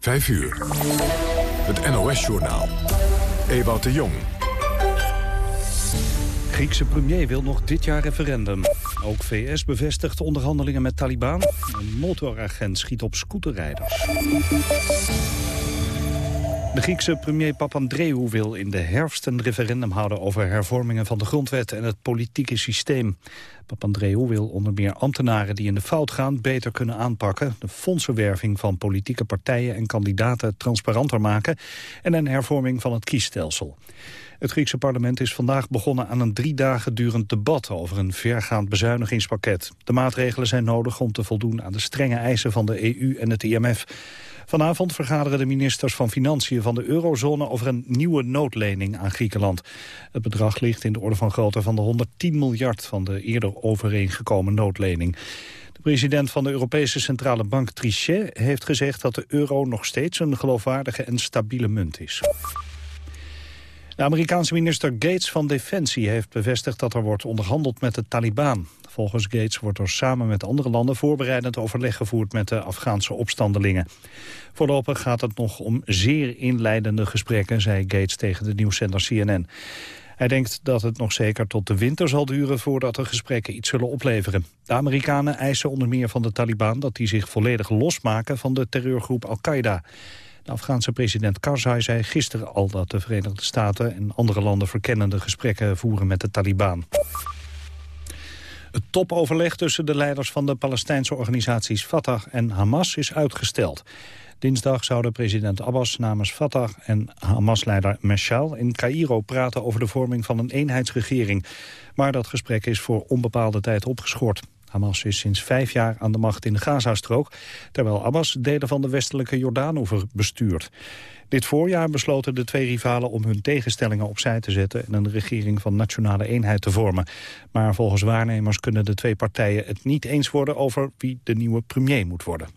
5 uur. Het NOS-journaal. Ewout de Jong. Griekse premier wil nog dit jaar referendum. Ook VS bevestigt onderhandelingen met Taliban. Een motoragent schiet op scooterrijders. De Griekse premier Papandreou wil in de herfst een referendum houden over hervormingen van de grondwet en het politieke systeem. Papandreou wil onder meer ambtenaren die in de fout gaan beter kunnen aanpakken, de fondsenwerving van politieke partijen en kandidaten transparanter maken en een hervorming van het kiesstelsel. Het Griekse parlement is vandaag begonnen aan een drie dagen durend debat over een vergaand bezuinigingspakket. De maatregelen zijn nodig om te voldoen aan de strenge eisen van de EU en het IMF. Vanavond vergaderen de ministers van Financiën van de eurozone over een nieuwe noodlening aan Griekenland. Het bedrag ligt in de orde van grootte van de 110 miljard van de eerder overeengekomen noodlening. De president van de Europese Centrale Bank Trichet heeft gezegd dat de euro nog steeds een geloofwaardige en stabiele munt is. De Amerikaanse minister Gates van Defensie heeft bevestigd dat er wordt onderhandeld met de Taliban. Volgens Gates wordt er samen met andere landen voorbereidend overleg gevoerd met de Afghaanse opstandelingen. Voorlopig gaat het nog om zeer inleidende gesprekken, zei Gates tegen de nieuwszender CNN. Hij denkt dat het nog zeker tot de winter zal duren voordat de gesprekken iets zullen opleveren. De Amerikanen eisen onder meer van de Taliban dat die zich volledig losmaken van de terreurgroep Al-Qaeda. Afghaanse president Karzai zei gisteren al dat de Verenigde Staten en andere landen verkennende gesprekken voeren met de Taliban. Het topoverleg tussen de leiders van de Palestijnse organisaties Fatah en Hamas is uitgesteld. Dinsdag zouden president Abbas namens Fatah en Hamas-leider Meshal in Cairo praten over de vorming van een eenheidsregering. Maar dat gesprek is voor onbepaalde tijd opgeschort. Hamas is sinds vijf jaar aan de macht in de Gazastrook... terwijl Abbas delen van de westelijke Jordaanover bestuurt. Dit voorjaar besloten de twee rivalen om hun tegenstellingen opzij te zetten... en een regering van nationale eenheid te vormen. Maar volgens waarnemers kunnen de twee partijen het niet eens worden... over wie de nieuwe premier moet worden.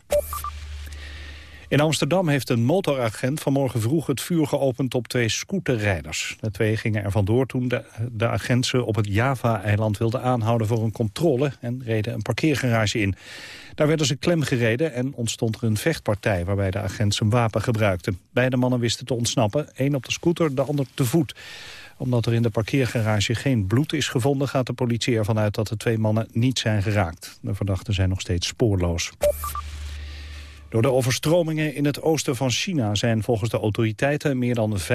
In Amsterdam heeft een motoragent vanmorgen vroeg het vuur geopend op twee scooterrijders. De twee gingen er vandoor toen de, de agent ze op het Java-eiland wilde aanhouden voor een controle en reden een parkeergarage in. Daar werden ze klem gereden en ontstond er een vechtpartij waarbij de agent zijn wapen gebruikte. Beide mannen wisten te ontsnappen, één op de scooter, de ander te voet omdat er in de parkeergarage geen bloed is gevonden... gaat de politie ervan uit dat de twee mannen niet zijn geraakt. De verdachten zijn nog steeds spoorloos. Door de overstromingen in het oosten van China zijn volgens de autoriteiten meer dan 5,5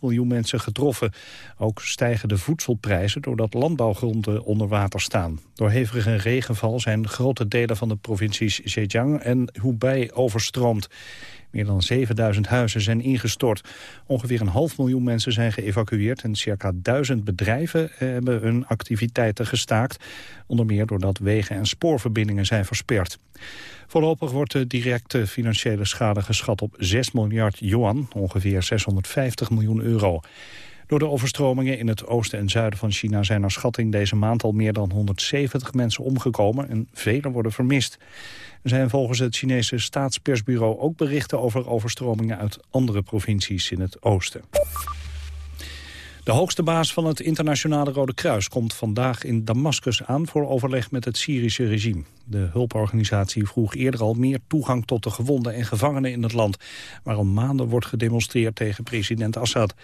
miljoen mensen getroffen. Ook stijgen de voedselprijzen doordat landbouwgronden onder water staan. Door hevige regenval zijn grote delen van de provincies Zhejiang en Hubei overstroomd. Meer dan 7000 huizen zijn ingestort. Ongeveer een half miljoen mensen zijn geëvacueerd... en circa duizend bedrijven hebben hun activiteiten gestaakt. Onder meer doordat wegen en spoorverbindingen zijn versperd. Voorlopig wordt de directe financiële schade geschat op 6 miljard yuan, ongeveer 650 miljoen euro. Door de overstromingen in het oosten en zuiden van China zijn naar schatting deze maand al meer dan 170 mensen omgekomen en velen worden vermist. Er zijn volgens het Chinese staatspersbureau ook berichten over overstromingen uit andere provincies in het oosten. De hoogste baas van het internationale Rode Kruis komt vandaag in Damascus aan voor overleg met het Syrische regime. De hulporganisatie vroeg eerder al meer toegang tot de gewonden en gevangenen in het land, waar al maanden wordt gedemonstreerd tegen president Assad.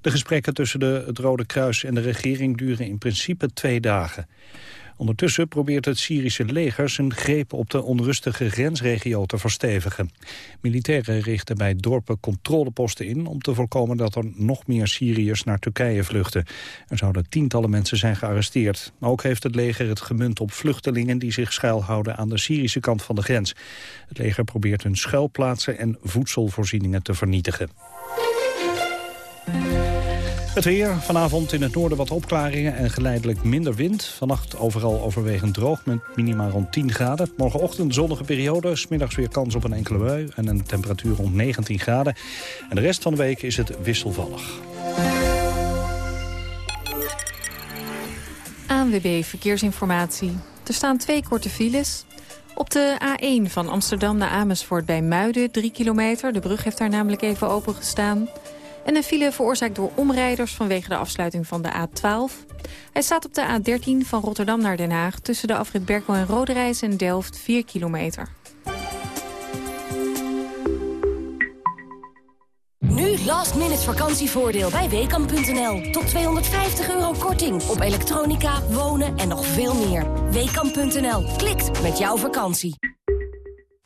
De gesprekken tussen de, het Rode Kruis en de regering duren in principe twee dagen. Ondertussen probeert het Syrische leger zijn greep op de onrustige grensregio te verstevigen. Militairen richten bij dorpen controleposten in om te voorkomen dat er nog meer Syriërs naar Turkije vluchten. Er zouden tientallen mensen zijn gearresteerd. Ook heeft het leger het gemunt op vluchtelingen die zich schuilhouden aan de Syrische kant van de grens. Het leger probeert hun schuilplaatsen en voedselvoorzieningen te vernietigen. Het weer, vanavond in het noorden wat opklaringen en geleidelijk minder wind. Vannacht overal overwegend droog met minima rond 10 graden. Morgenochtend zonnige periode, smiddags weer kans op een enkele bui... en een temperatuur rond 19 graden. En de rest van de week is het wisselvallig. ANWB Verkeersinformatie. Er staan twee korte files. Op de A1 van Amsterdam naar Amersfoort bij Muiden, 3 kilometer. De brug heeft daar namelijk even opengestaan. gestaan. En een file veroorzaakt door omrijders vanwege de afsluiting van de A12. Hij staat op de A13 van Rotterdam naar Den Haag... tussen de afrit Berkel en Roderijs en Delft 4 kilometer. last minute vakantievoordeel bij WKAM.nl. Tot 250 euro korting op elektronica, wonen en nog veel meer. WKAM.nl. Klikt met jouw vakantie.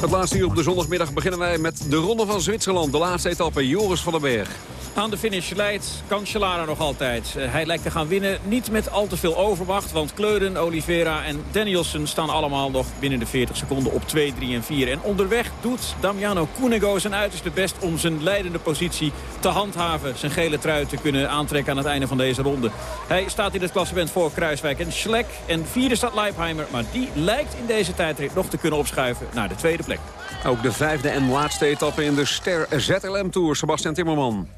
Het laatste uur op de zondagmiddag beginnen wij met de Ronde van Zwitserland. De laatste etappe, Joris van den Berg. Aan de finish leidt Cancellara nog altijd. Uh, hij lijkt te gaan winnen, niet met al te veel overwacht. Want Kleuden, Oliveira en Danielsen staan allemaal nog binnen de 40 seconden op 2, 3 en 4. En onderweg doet Damiano Cunego zijn uiterste best om zijn leidende positie te handhaven. Zijn gele trui te kunnen aantrekken aan het einde van deze ronde. Hij staat in het klassement voor Kruiswijk en Schleck. En vierde staat Leipheimer, maar die lijkt in deze tijdrit nog te kunnen opschuiven naar de tweede plek. Ook de vijfde en laatste etappe in de Ster ZLM Tour. Sebastian Timmerman.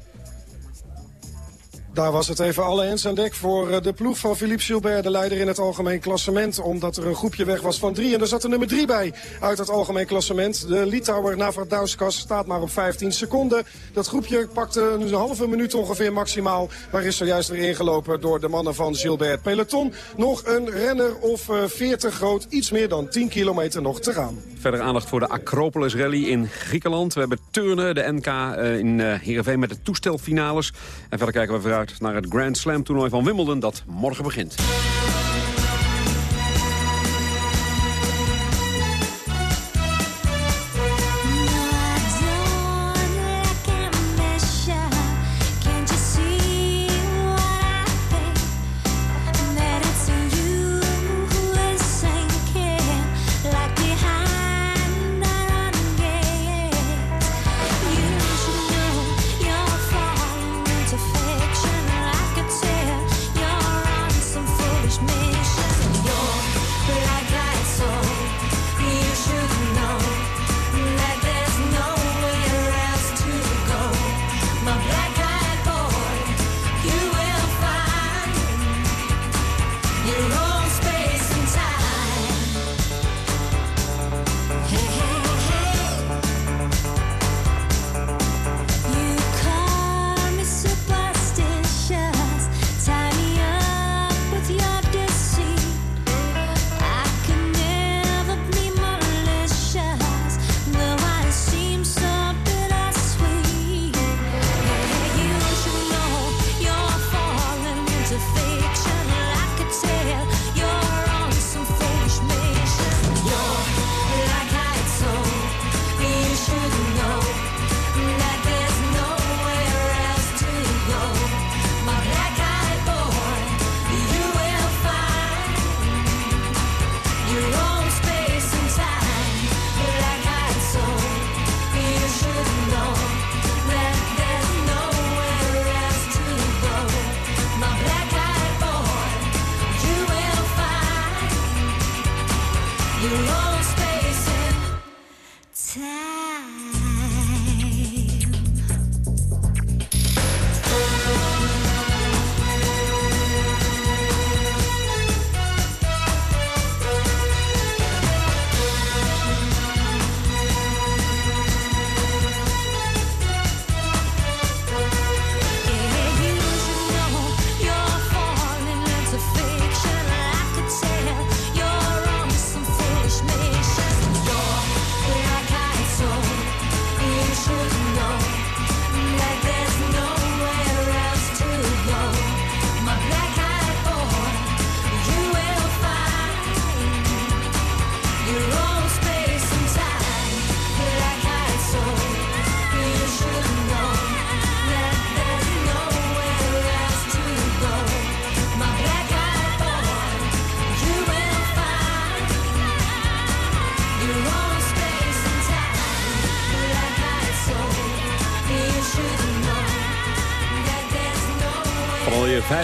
Daar was het even alle hens aan dek voor eh, de ploeg van Philippe Gilbert, de leider in het algemeen klassement. Omdat er een groepje weg was van drie. En er zat er nummer drie bij uit het algemeen klassement. De Litouwer Navadauskas staat maar op 15 seconden. Dat groepje pakte een halve minuut ongeveer maximaal. Maar is zojuist weer ingelopen door de mannen van Gilbert. Peloton nog een renner of 40 groot. Iets meer dan 10 kilometer nog te gaan. Verder aandacht voor de Acropolis Rally in Griekenland. We hebben turnen, de NK eh, in Heerenveen met de toestelfinales. En verder kijken we vooruit naar het Grand Slam toernooi van Wimbledon dat morgen begint.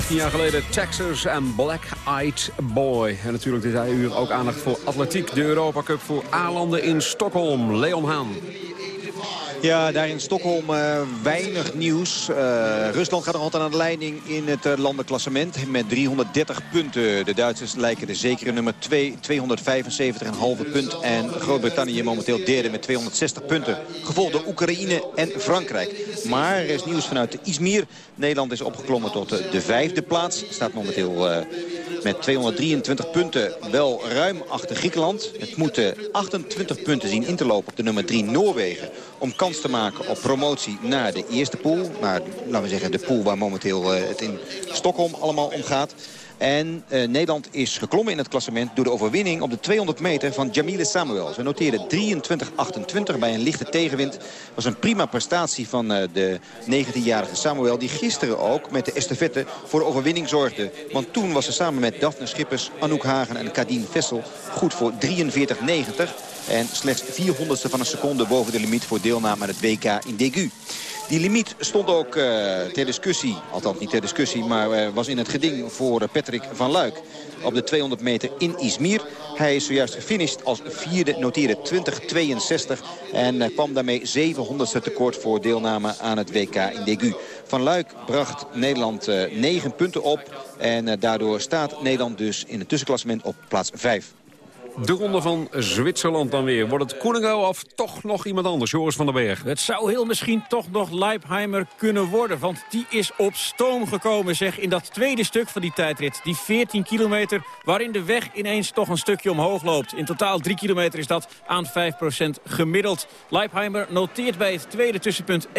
15 jaar geleden Texas en Black Eyed Boy. En natuurlijk dit uur ook aandacht voor atletiek. De Europa Cup voor A-landen in Stockholm. Leon Haan. Ja, daar in Stockholm uh, weinig nieuws. Uh, Rusland gaat nog altijd aan de leiding in het uh, landenklassement met 330 punten. De Duitsers lijken de zekere nummer 2, 275,5 punt. En Groot-Brittannië momenteel derde met 260 punten. Gevolgd door Oekraïne en Frankrijk. Maar er is nieuws vanuit Izmir. Nederland is opgeklommen tot de vijfde plaats. Staat momenteel met 223 punten wel ruim achter Griekenland. Het moeten 28 punten zien in te lopen op de nummer 3 Noorwegen. Om kans te maken op promotie naar de eerste pool. Maar laten we zeggen de pool waar momenteel het in Stockholm allemaal om gaat. En uh, Nederland is geklommen in het klassement door de overwinning op de 200 meter van Jamile Samuel. Ze noteerde 23-28 bij een lichte tegenwind. Was een prima prestatie van uh, de 19-jarige Samuel. Die gisteren ook met de estafette voor de overwinning zorgde. Want toen was ze samen met Daphne Schippers, Anouk Hagen en Kadien Vessel goed voor 43-90. En slechts 400ste van een seconde boven de limiet voor deelname aan het WK in Degu. Die limiet stond ook uh, ter discussie, althans niet ter discussie... maar uh, was in het geding voor Patrick van Luik op de 200 meter in Izmir. Hij is zojuist gefinished als vierde, noteerde 2062 en kwam daarmee 700ste tekort voor deelname aan het WK in Degu. Van Luik bracht Nederland 9 punten op en daardoor staat Nederland dus in het tussenklassement op plaats 5. De ronde van Zwitserland dan weer. Wordt het Koenigo of toch nog iemand anders? Joris van der Berg. Het zou heel misschien toch nog Leipheimer kunnen worden. Want die is op stoom gekomen zeg in dat tweede stuk van die tijdrit. Die 14 kilometer waarin de weg ineens toch een stukje omhoog loopt. In totaal 3 kilometer is dat aan 5% gemiddeld. Leipheimer noteert bij het tweede tussenpunt 31.08.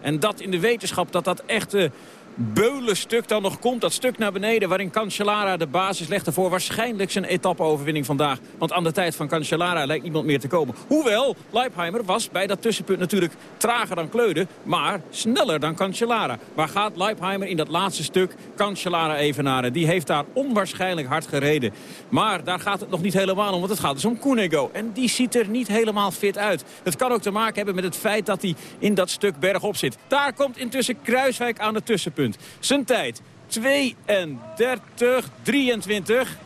En dat in de wetenschap dat dat echt... Uh, Beulenstuk dan nog komt. Dat stuk naar beneden waarin Cancellara de basis legde voor waarschijnlijk zijn etappe-overwinning vandaag. Want aan de tijd van Cancellara lijkt niemand meer te komen. Hoewel, Leipheimer was bij dat tussenpunt natuurlijk trager dan Kleude, maar sneller dan Cancellara. Waar gaat Leipheimer in dat laatste stuk Cancellara evenaren? Die heeft daar onwaarschijnlijk hard gereden. Maar daar gaat het nog niet helemaal om, want het gaat dus om Cunego. En die ziet er niet helemaal fit uit. Het kan ook te maken hebben met het feit dat hij in dat stuk bergop zit. Daar komt intussen Kruiswijk aan het tussenpunt. Zijn tijd 32, 23.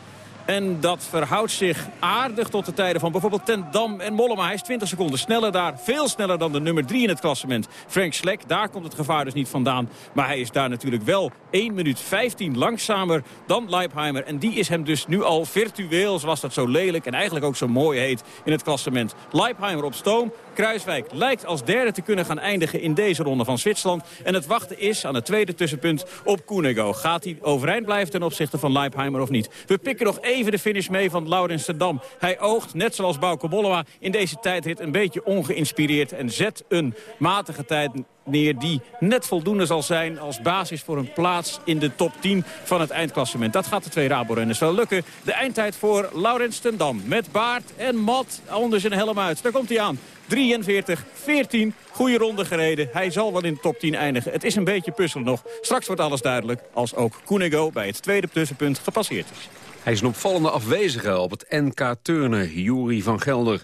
En dat verhoudt zich aardig tot de tijden van bijvoorbeeld Ten Dam en Mollema. Hij is 20 seconden sneller daar. Veel sneller dan de nummer 3 in het klassement. Frank Slek, daar komt het gevaar dus niet vandaan. Maar hij is daar natuurlijk wel 1 minuut 15 langzamer dan Leipheimer. En die is hem dus nu al virtueel, zoals dat zo lelijk en eigenlijk ook zo mooi heet, in het klassement. Leipheimer op stoom. Kruiswijk lijkt als derde te kunnen gaan eindigen in deze ronde van Zwitserland. En het wachten is aan het tweede tussenpunt op Koenego. Gaat hij overeind blijven ten opzichte van Leipheimer of niet? We pikken nog even de finish mee van Laurens Dam. Hij oogt, net zoals Bauke Mollema, in deze tijdrit een beetje ongeïnspireerd... en zet een matige tijd neer die net voldoende zal zijn als basis voor een plaats in de top 10 van het eindklassement. Dat gaat de twee Rabo-renners wel lukken. De eindtijd voor Laurens Dam met baard en mat onder zijn helm uit. Daar komt hij aan. 43, 14, goede ronde gereden. Hij zal wel in de top 10 eindigen. Het is een beetje puzzelen nog. Straks wordt alles duidelijk als ook Koenigo bij het tweede tussenpunt gepasseerd is. Hij is een opvallende afwezige op het NK Turnen, Jury van Gelder.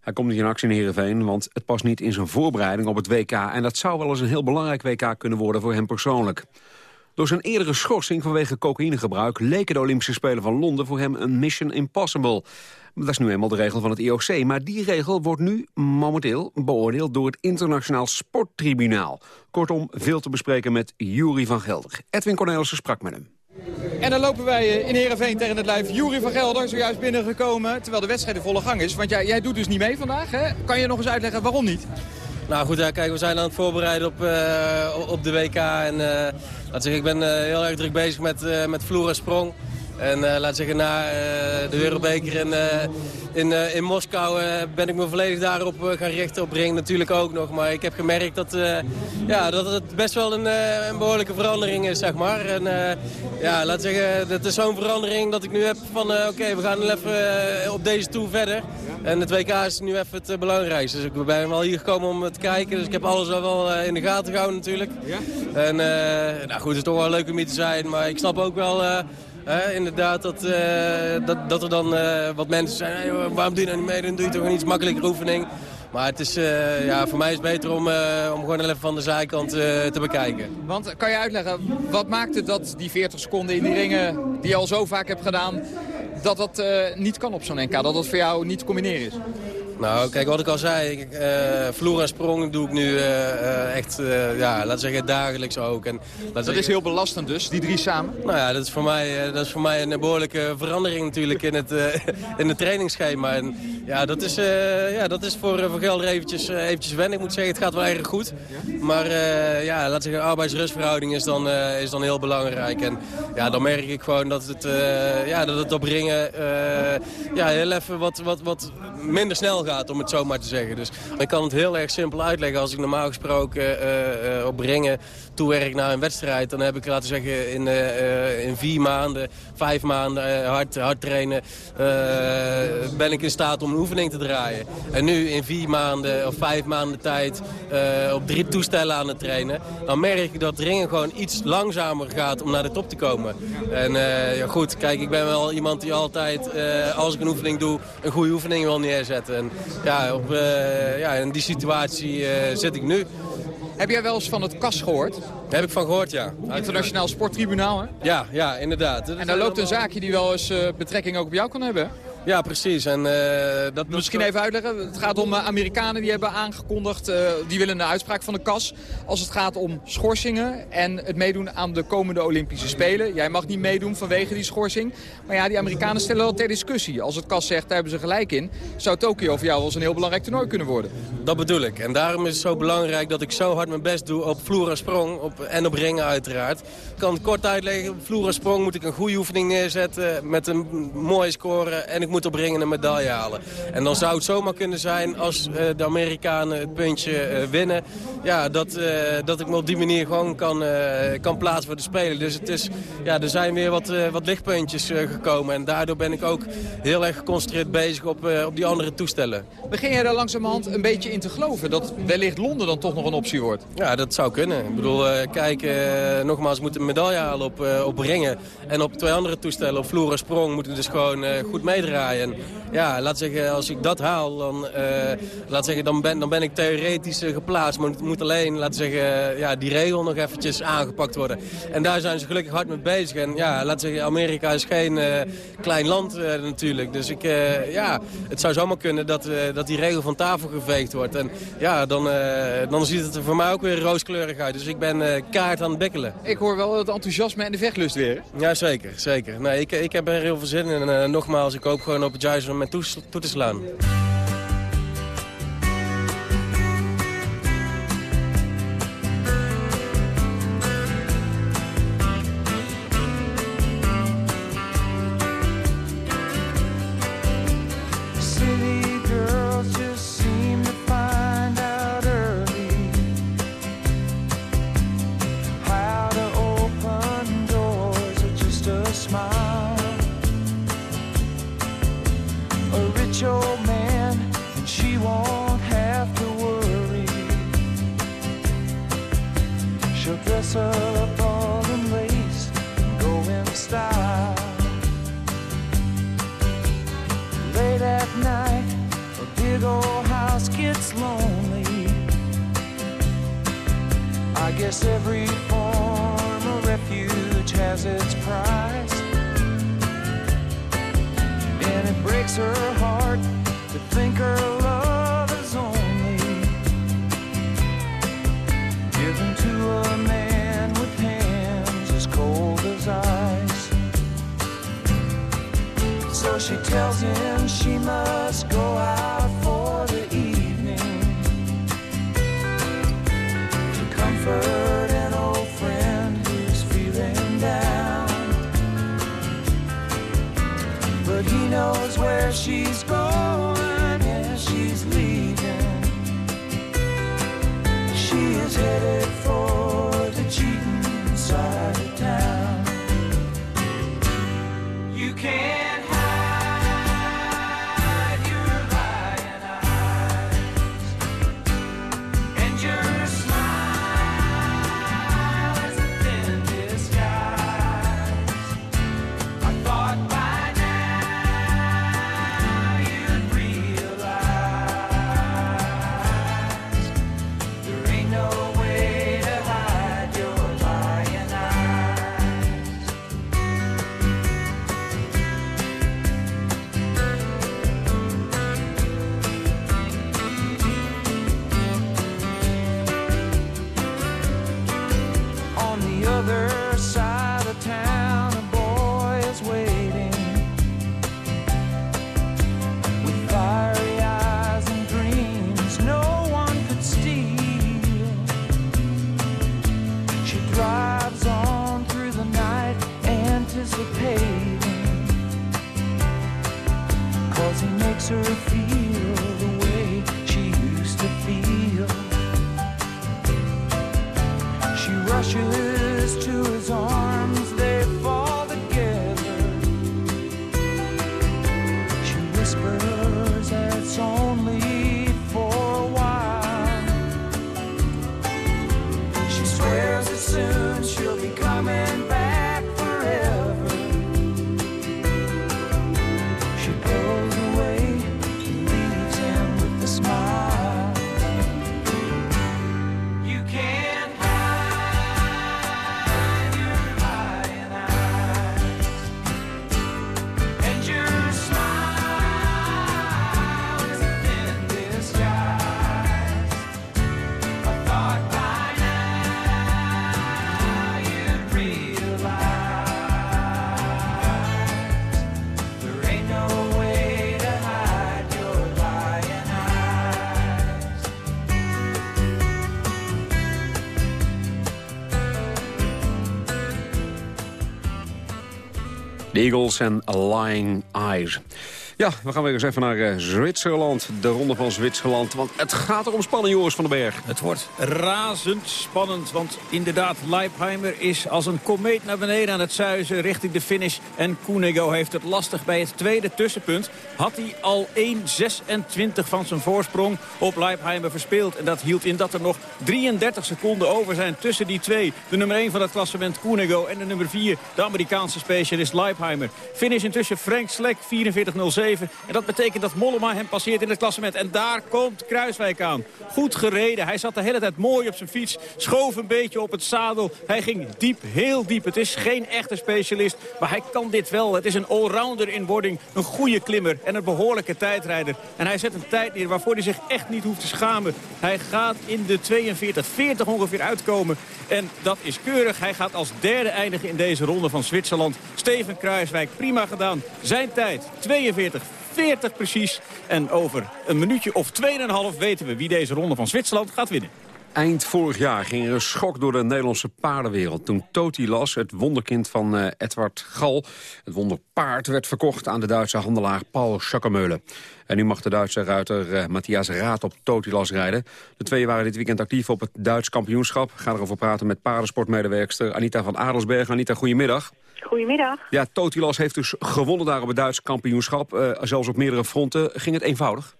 Hij komt niet in actie in Heerenveen, want het past niet in zijn voorbereiding op het WK. En dat zou wel eens een heel belangrijk WK kunnen worden voor hem persoonlijk. Door zijn eerdere schorsing vanwege cocaïnegebruik... leken de Olympische Spelen van Londen voor hem een mission impossible. Dat is nu eenmaal de regel van het IOC. Maar die regel wordt nu momenteel beoordeeld door het Internationaal Sporttribunaal. Kortom, veel te bespreken met Jury van Gelder. Edwin Cornelissen sprak met hem. En dan lopen wij in Heerenveen tegen het lijf. Jury van Gelder, zojuist binnengekomen, terwijl de wedstrijd in volle gang is. Want jij, jij doet dus niet mee vandaag, hè? Kan je nog eens uitleggen waarom niet? Nou goed, kijk, we zijn aan het voorbereiden op, uh, op de WK. En uh, laat zeggen, ik ben uh, heel erg druk bezig met, met vloer en sprong. En uh, laat zeggen, na uh, de Wereldbeker in, uh, in, in Moskou ben ik me volledig daarop gaan richten. Op ring natuurlijk ook nog. Maar ik heb gemerkt dat, ja, dat het best wel een, een behoorlijke verandering is, zeg maar. En ja, laat zeggen, dat is zo'n verandering dat ik nu heb van... oké, we gaan even op deze tour verder. En het WK is nu even het belangrijkste. Dus ik ben wel hier gekomen om te kijken. Dus ik heb alles wel in de gaten gehouden natuurlijk. En nou goed, het is toch wel leuk om hier te zijn. Maar ik snap ook wel... Inderdaad, dat, uh, dat, dat er dan uh, wat mensen zijn, waarom doe je nou niet mee? Dan doe je toch een iets makkelijker oefening. Maar het is, ja, voor mij is het beter om, om gewoon even van de zijkant te bekijken. Want kan je uitleggen, wat maakt het dat die 40 seconden in die ringen die je al zo vaak hebt gedaan... dat dat niet kan op zo'n NK, dat dat voor jou niet te combineren is? Nou, kijk, wat ik al zei, uh, vloer en sprong doe ik nu uh, echt, uh, ja, laat zeggen, dagelijks ook. En, dat is heel belastend dus, die drie samen? Nou ja, dat is voor mij, dat is voor mij een behoorlijke verandering natuurlijk in het, in het trainingsschema. En ja, dat is, ja, dat is voor, voor Gelder eventjes, eventjes wennen. Ik moet zeggen, het gaat wel erg goed. Maar ja, laat zeggen, arbeids-rustverhouding is dan, is dan heel belangrijk. En ja, dan merk ik gewoon dat het, ja, dat het op ringen ja, heel even wat, wat, wat minder snel gaat, om het zo maar te zeggen. Dus ik kan het heel erg simpel uitleggen. Als ik normaal gesproken uh, op ringen toewerk naar een wedstrijd... dan heb ik, laten zeggen, in, uh, in vier maanden, vijf maanden hard, hard trainen... ben ik in staat om een oefening te draaien. En nu in vier maanden of vijf maanden tijd op drie toestellen aan het trainen... dan merk ik dat ringen gewoon iets langzamer gaat om naar de top te komen. En ja, goed, kijk, ik ben wel iemand die altijd, als ik een oefening doe... een goede oefening wil neerzetten. En ja, op, ja, in die situatie zit ik nu. Heb jij wel eens van het KAS gehoord? Daar heb ik van gehoord, ja. Internationaal Sporttribunaal, hè? Ja, ja inderdaad. En daar loopt een zaakje die wel eens uh, betrekking ook op jou kan hebben, ja, precies. En, uh, dat, Misschien even uitleggen. Het gaat om uh, Amerikanen die hebben aangekondigd... Uh, die willen een uitspraak van de KAS. Als het gaat om schorsingen en het meedoen aan de komende Olympische Spelen. Jij mag niet meedoen vanwege die schorsing. Maar ja, die Amerikanen stellen wel ter discussie. Als het KAS zegt, daar hebben ze gelijk in... zou Tokio voor jou wel eens een heel belangrijk toernooi kunnen worden. Dat bedoel ik. En daarom is het zo belangrijk dat ik zo hard mijn best doe op vloer en sprong. Op, en op ringen uiteraard. Ik kan het kort uitleggen. Vloer en sprong moet ik een goede oefening neerzetten... met een mooie score en ik moet op ringen een medaille halen. En dan zou het zomaar kunnen zijn als uh, de Amerikanen het puntje uh, winnen... Ja, dat, uh, dat ik me op die manier gewoon kan, kan plaatsen voor de Spelen. Dus het is, ja, er zijn weer wat, wat lichtpuntjes gekomen. En daardoor ben ik ook heel erg geconcentreerd bezig op, op die andere toestellen. Begin jij daar langzamerhand een beetje in te geloven... dat wellicht Londen dan toch nog een optie wordt? Ja, dat zou kunnen. Ik bedoel, kijk, nogmaals, moeten een medaille halen op, op ringen. En op twee andere toestellen, op vloer en sprong, moeten we dus gewoon goed meedraaien ja, laat zeggen, als ik dat haal, dan, uh, laat zeggen, dan, ben, dan ben ik theoretisch uh, geplaatst. Maar het moet alleen, laat zeggen, ja, die regel nog eventjes aangepakt worden. En daar zijn ze gelukkig hard mee bezig. En ja, laat zeggen, Amerika is geen uh, klein land natuurlijk. Dus ik, ja, het zou zomaar kunnen dat, dat die regel van tafel geveegd wordt. En ja, dan, dan ziet het er voor mij ook weer rooskleurig uit. Dus ik ben kaart aan het bikkelen. Ik hoor wel het enthousiasme en de vechtlust weer. Ja, zeker. zeker. Nee, ik, ik heb er heel veel zin in. En nogmaals, ik hoop gewoon op het juiste moment toe, toe te slaan. De Eagles en Lying Eyes. Ja, we gaan weer eens even naar uh, Zwitserland. De ronde van Zwitserland. Want het gaat er om spanning, Joris van den Berg. Het wordt razend spannend. Want inderdaad, Leipheimer is als een komeet naar beneden aan het zuizen richting de finish. En Koenego heeft het lastig bij het tweede tussenpunt. Had hij al 1.26 van zijn voorsprong op Leipheimer verspeeld. En dat hield in dat er nog 33 seconden over zijn tussen die twee. De nummer 1 van het klassement Koenego en de nummer 4, de Amerikaanse specialist Leipheimer. Finish intussen Frank Slek, 44.07. En dat betekent dat Mollema hem passeert in het klassement. En daar komt Kruiswijk aan. Goed gereden. Hij zat de hele tijd mooi op zijn fiets. Schoof een beetje op het zadel. Hij ging diep, heel diep. Het is geen echte specialist. Maar hij kan dit wel. Het is een allrounder in wording. Een goede klimmer en een behoorlijke tijdrijder. En hij zet een tijd neer waarvoor hij zich echt niet hoeft te schamen. Hij gaat in de 42, 40 ongeveer uitkomen. En dat is keurig. Hij gaat als derde eindigen in deze ronde van Zwitserland. Steven Kruiswijk, prima gedaan. Zijn tijd, 42. 40 precies. En over een minuutje of 2,5 weten we wie deze ronde van Zwitserland gaat winnen. Eind vorig jaar ging er een schok door de Nederlandse paardenwereld... toen Totilas, het wonderkind van uh, Edward Gal... het wonderpaard werd verkocht aan de Duitse handelaar Paul Schakkermeulen. En nu mag de Duitse ruiter uh, Matthias Raad op Totilas rijden. De twee waren dit weekend actief op het Duits kampioenschap. Ik ga erover praten met paardensportmedewerkster Anita van Adelsberg. Anita, goedemiddag. Goedemiddag. Ja, Totilas heeft dus gewonnen daar op het Duitse kampioenschap. Uh, zelfs op meerdere fronten. Ging het eenvoudig?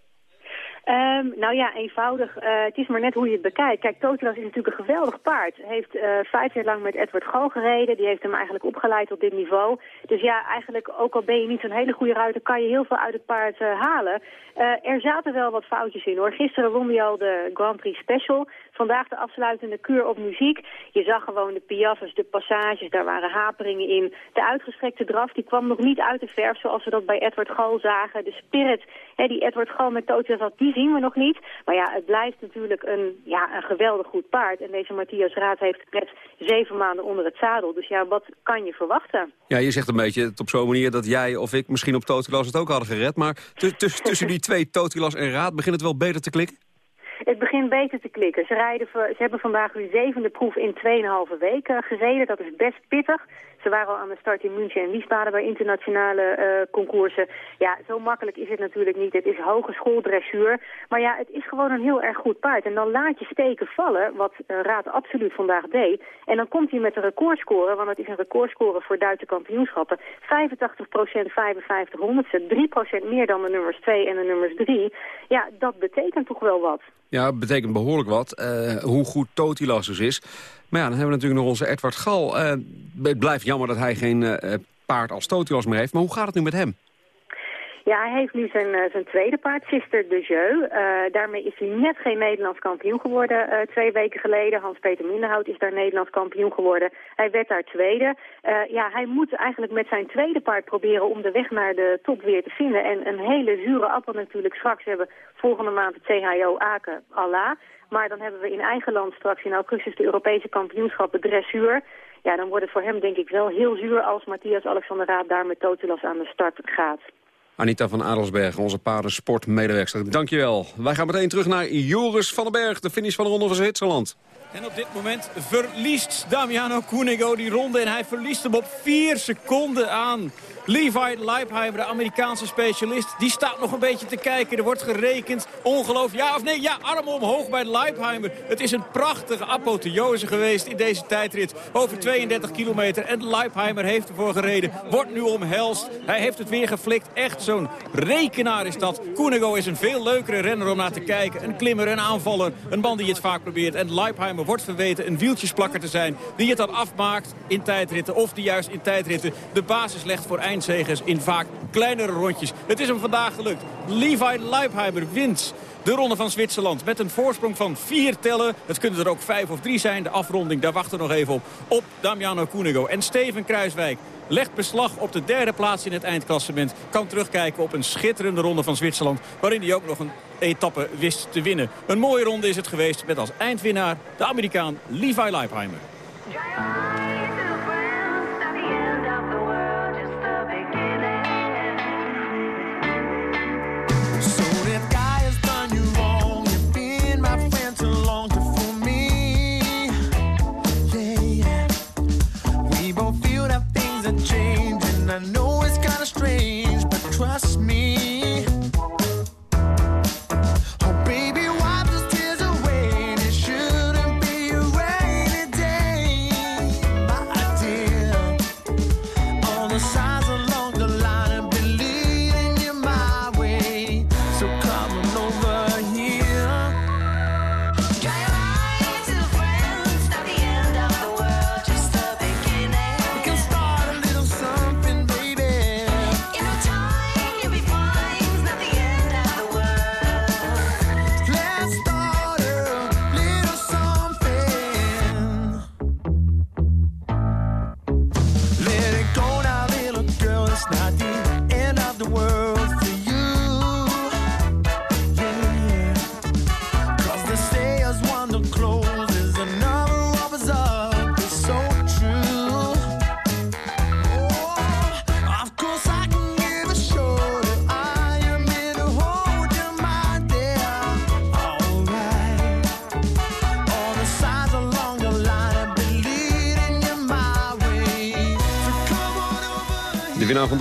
Um, nou ja, eenvoudig. Uh, het is maar net hoe je het bekijkt. Kijk, Totilas is natuurlijk een geweldig paard. Heeft uh, vijf jaar lang met Edward Gal gereden. Die heeft hem eigenlijk opgeleid op dit niveau. Dus ja, eigenlijk, ook al ben je niet zo'n hele goede ruiter... kan je heel veel uit het paard uh, halen. er zaten wel wat foutjes in, hoor. Gisteren won hij al de Grand Prix Special. Vandaag de afsluitende kuur op muziek. Je zag gewoon de piaffes, de passages, daar waren haperingen in. De uitgestrekte draf, die kwam nog niet uit de verf... zoals we dat bij Edward Gal zagen. De spirit, hè, die Edward Gal met Totilas had... Die zien we nog niet. Maar ja, het blijft natuurlijk een, ja, een geweldig goed paard. En deze Matthias Raad heeft net zeven maanden onder het zadel. Dus ja, wat kan je verwachten? Ja, je zegt een beetje op zo'n manier dat jij of ik misschien op Totilas het ook hadden gered. Maar tussen die twee, Totilas en Raad, begint het wel beter te klikken? Het begint beter te klikken. Ze, rijden, ze hebben vandaag hun zevende proef in 2,5 weken gereden. Dat is best pittig. Ze waren al aan de start in München en Wiesbaden bij internationale uh, concoursen. Ja, zo makkelijk is het natuurlijk niet. Het is hogeschooldressuur. Maar ja, het is gewoon een heel erg goed paard. En dan laat je steken vallen, wat uh, Raad absoluut vandaag deed. En dan komt hij met een recordscore, want het is een recordscore voor Duitse kampioenschappen. 85% 55 honderdste, 3% meer dan de nummers 2 en de nummers 3. Ja, dat betekent toch wel wat. Ja, betekent behoorlijk wat. Uh, hoe goed Totilas dus is. Maar ja, dan hebben we natuurlijk nog onze Edward Gal. Uh, het blijft jammer dat hij geen uh, paard als Totilas meer heeft. Maar hoe gaat het nu met hem? Ja, hij heeft nu zijn, uh, zijn tweede paard, Sister de Jeu. Daarmee is hij net geen Nederlands kampioen geworden twee weken geleden. Hans-Peter Minderhout is daar Nederlands kampioen geworden. Hij werd daar tweede. ja, hij moet eigenlijk met zijn tweede paard proberen om de weg naar de top weer te vinden. En een hele zure appel natuurlijk straks hebben volgende maand het CHO Aken Allah. Maar dan hebben we in eigen land straks in augustus de Europese kampioenschappen dressuur. Ja, dan wordt het voor hem denk ik wel heel zuur als Matthias Alexander Raad daar met Totilas aan de start gaat. Anita van Adelsberg, onze paardensportmedewerkster. Dankjewel. Wij gaan meteen terug naar Joris van den Berg, de finish van de Ronde van Zwitserland. En op dit moment verliest Damiano Cunego die ronde. En hij verliest hem op 4 seconden aan Levi Leipheimer, de Amerikaanse specialist, die staat nog een beetje te kijken. Er wordt gerekend. Ongeloof. Ja of nee? Ja, arm omhoog bij Leipheimer. Het is een prachtige apotheose geweest in deze tijdrit. Over 32 kilometer. En Leipheimer heeft ervoor gereden. Wordt nu omhelst. Hij heeft het weer geflikt. Echt zo'n rekenaar is dat. Koenigo is een veel leukere renner om naar te kijken. Een klimmer, een aanvaller. Een man die het vaak probeert. En Leipheimer wordt verweten een wieltjesplakker te zijn. Die het dan afmaakt in tijdritten. Of die juist in tijdritten de basis legt voor eind eindzegers in vaak kleinere rondjes. Het is hem vandaag gelukt. Levi Leipheimer wint de ronde van Zwitserland met een voorsprong van vier tellen. Het kunnen er ook vijf of drie zijn. De afronding, daar wachten we nog even op. Op Damiano Cunego en Steven Kruiswijk legt beslag op de derde plaats in het eindklassement. Kan terugkijken op een schitterende ronde van Zwitserland... waarin hij ook nog een etappe wist te winnen. Een mooie ronde is het geweest met als eindwinnaar de Amerikaan Levi Leipheimer. I know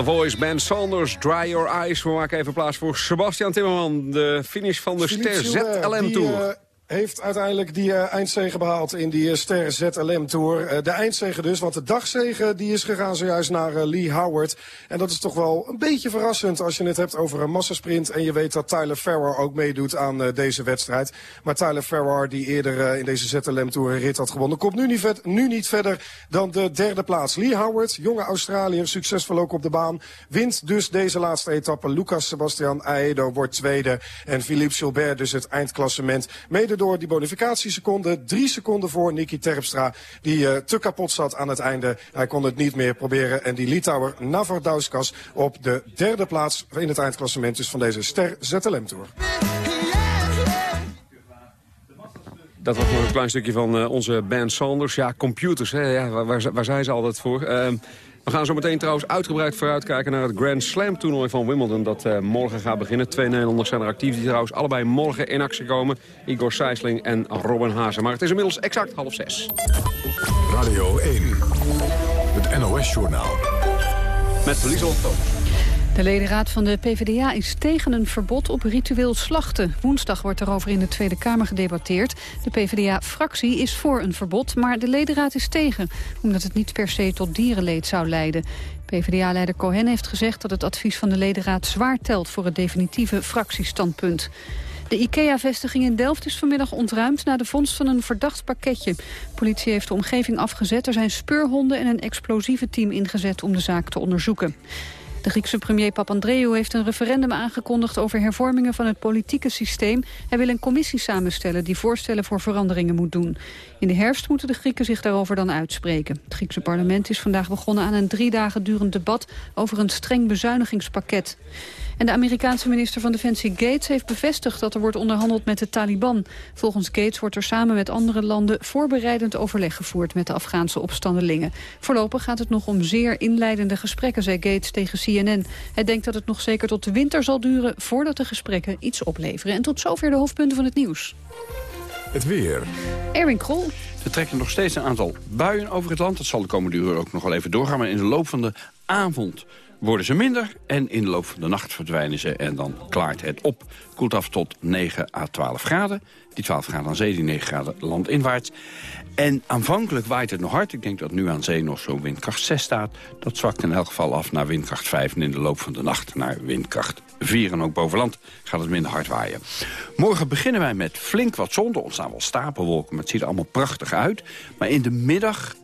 The Voice, Ben Sanders, Dry Your Eyes. We maken even plaats voor Sebastian Timmerman. De finish van de Ster ZLM Tour heeft uiteindelijk die uh, eindzege behaald in die uh, Ster ZLM Tour. Uh, de eindzege dus, want de dagzege die is gegaan zojuist naar Lee Howard. En dat is toch wel een beetje verrassend als je het hebt over een massasprint... en je weet dat Tyler Farrar ook meedoet aan deze wedstrijd. Maar Tyler Farrar, die eerder in deze ZLM Tour een rit had gewonnen... komt nu niet, nu niet verder dan de derde plaats. Lee Howard, jonge Australiër, succesvol ook op de baan... wint dus deze laatste etappe. Lucas Sebastian Aedo wordt tweede. En Philippe Gilbert dus het eindklassement. Door die bonificatieseconde. Drie seconden voor Nicky Terpstra, die uh, te kapot zat aan het einde. Hij kon het niet meer proberen. En die Litouwer Navardauskas op de derde plaats in het eindklassement van deze Ster ZLM Tour. Dat was nog een klein stukje van uh, onze Ben Sanders. Ja, computers, hè? Ja, waar, waar, zijn ze altijd voor? Uh, we gaan zo meteen trouwens uitgebreid vooruitkijken naar het Grand Slam toernooi van Wimbledon. Dat uh, morgen gaat beginnen. Twee Nederlanders zijn er actief die trouwens allebei morgen in actie komen. Igor Sijsling en Robin Hazen. Maar het is inmiddels exact half zes. Radio 1, het NOS-journaal. Met Liesel de ledenraad van de PvdA is tegen een verbod op ritueel slachten. Woensdag wordt erover in de Tweede Kamer gedebatteerd. De PvdA-fractie is voor een verbod, maar de ledenraad is tegen... omdat het niet per se tot dierenleed zou leiden. PvdA-leider Cohen heeft gezegd dat het advies van de ledenraad zwaar telt... voor het definitieve fractiestandpunt. De IKEA-vestiging in Delft is vanmiddag ontruimd... na de vondst van een verdacht pakketje. politie heeft de omgeving afgezet. Er zijn speurhonden en een explosieve team ingezet om de zaak te onderzoeken. De Griekse premier Papandreou heeft een referendum aangekondigd over hervormingen van het politieke systeem. Hij wil een commissie samenstellen die voorstellen voor veranderingen moet doen. In de herfst moeten de Grieken zich daarover dan uitspreken. Het Griekse parlement is vandaag begonnen aan een drie dagen durend debat over een streng bezuinigingspakket. En de Amerikaanse minister van Defensie Gates heeft bevestigd dat er wordt onderhandeld met de Taliban. Volgens Gates wordt er samen met andere landen voorbereidend overleg gevoerd met de Afghaanse opstandelingen. Voorlopig gaat het nog om zeer inleidende gesprekken, zei Gates tegen CNN. Hij denkt dat het nog zeker tot de winter zal duren voordat de gesprekken iets opleveren. En tot zover de hoofdpunten van het nieuws. Het weer. Erwin Krol. Er trekken nog steeds een aantal buien over het land. Dat zal de komende uren ook nog wel even doorgaan. Maar in de loop van de avond worden ze minder en in de loop van de nacht verdwijnen ze en dan klaart het op. Koelt af tot 9 à 12 graden. Die 12 graden aan zee, die 9 graden landinwaarts. En aanvankelijk waait het nog hard. Ik denk dat nu aan zee nog zo'n windkracht 6 staat. Dat zwakt in elk geval af naar windkracht 5 en in de loop van de nacht naar windkracht 4. En ook boven land gaat het minder hard waaien. Morgen beginnen wij met flink wat zon. Er ontstaan wel stapelwolken, maar het ziet er allemaal prachtig uit. Maar in de middag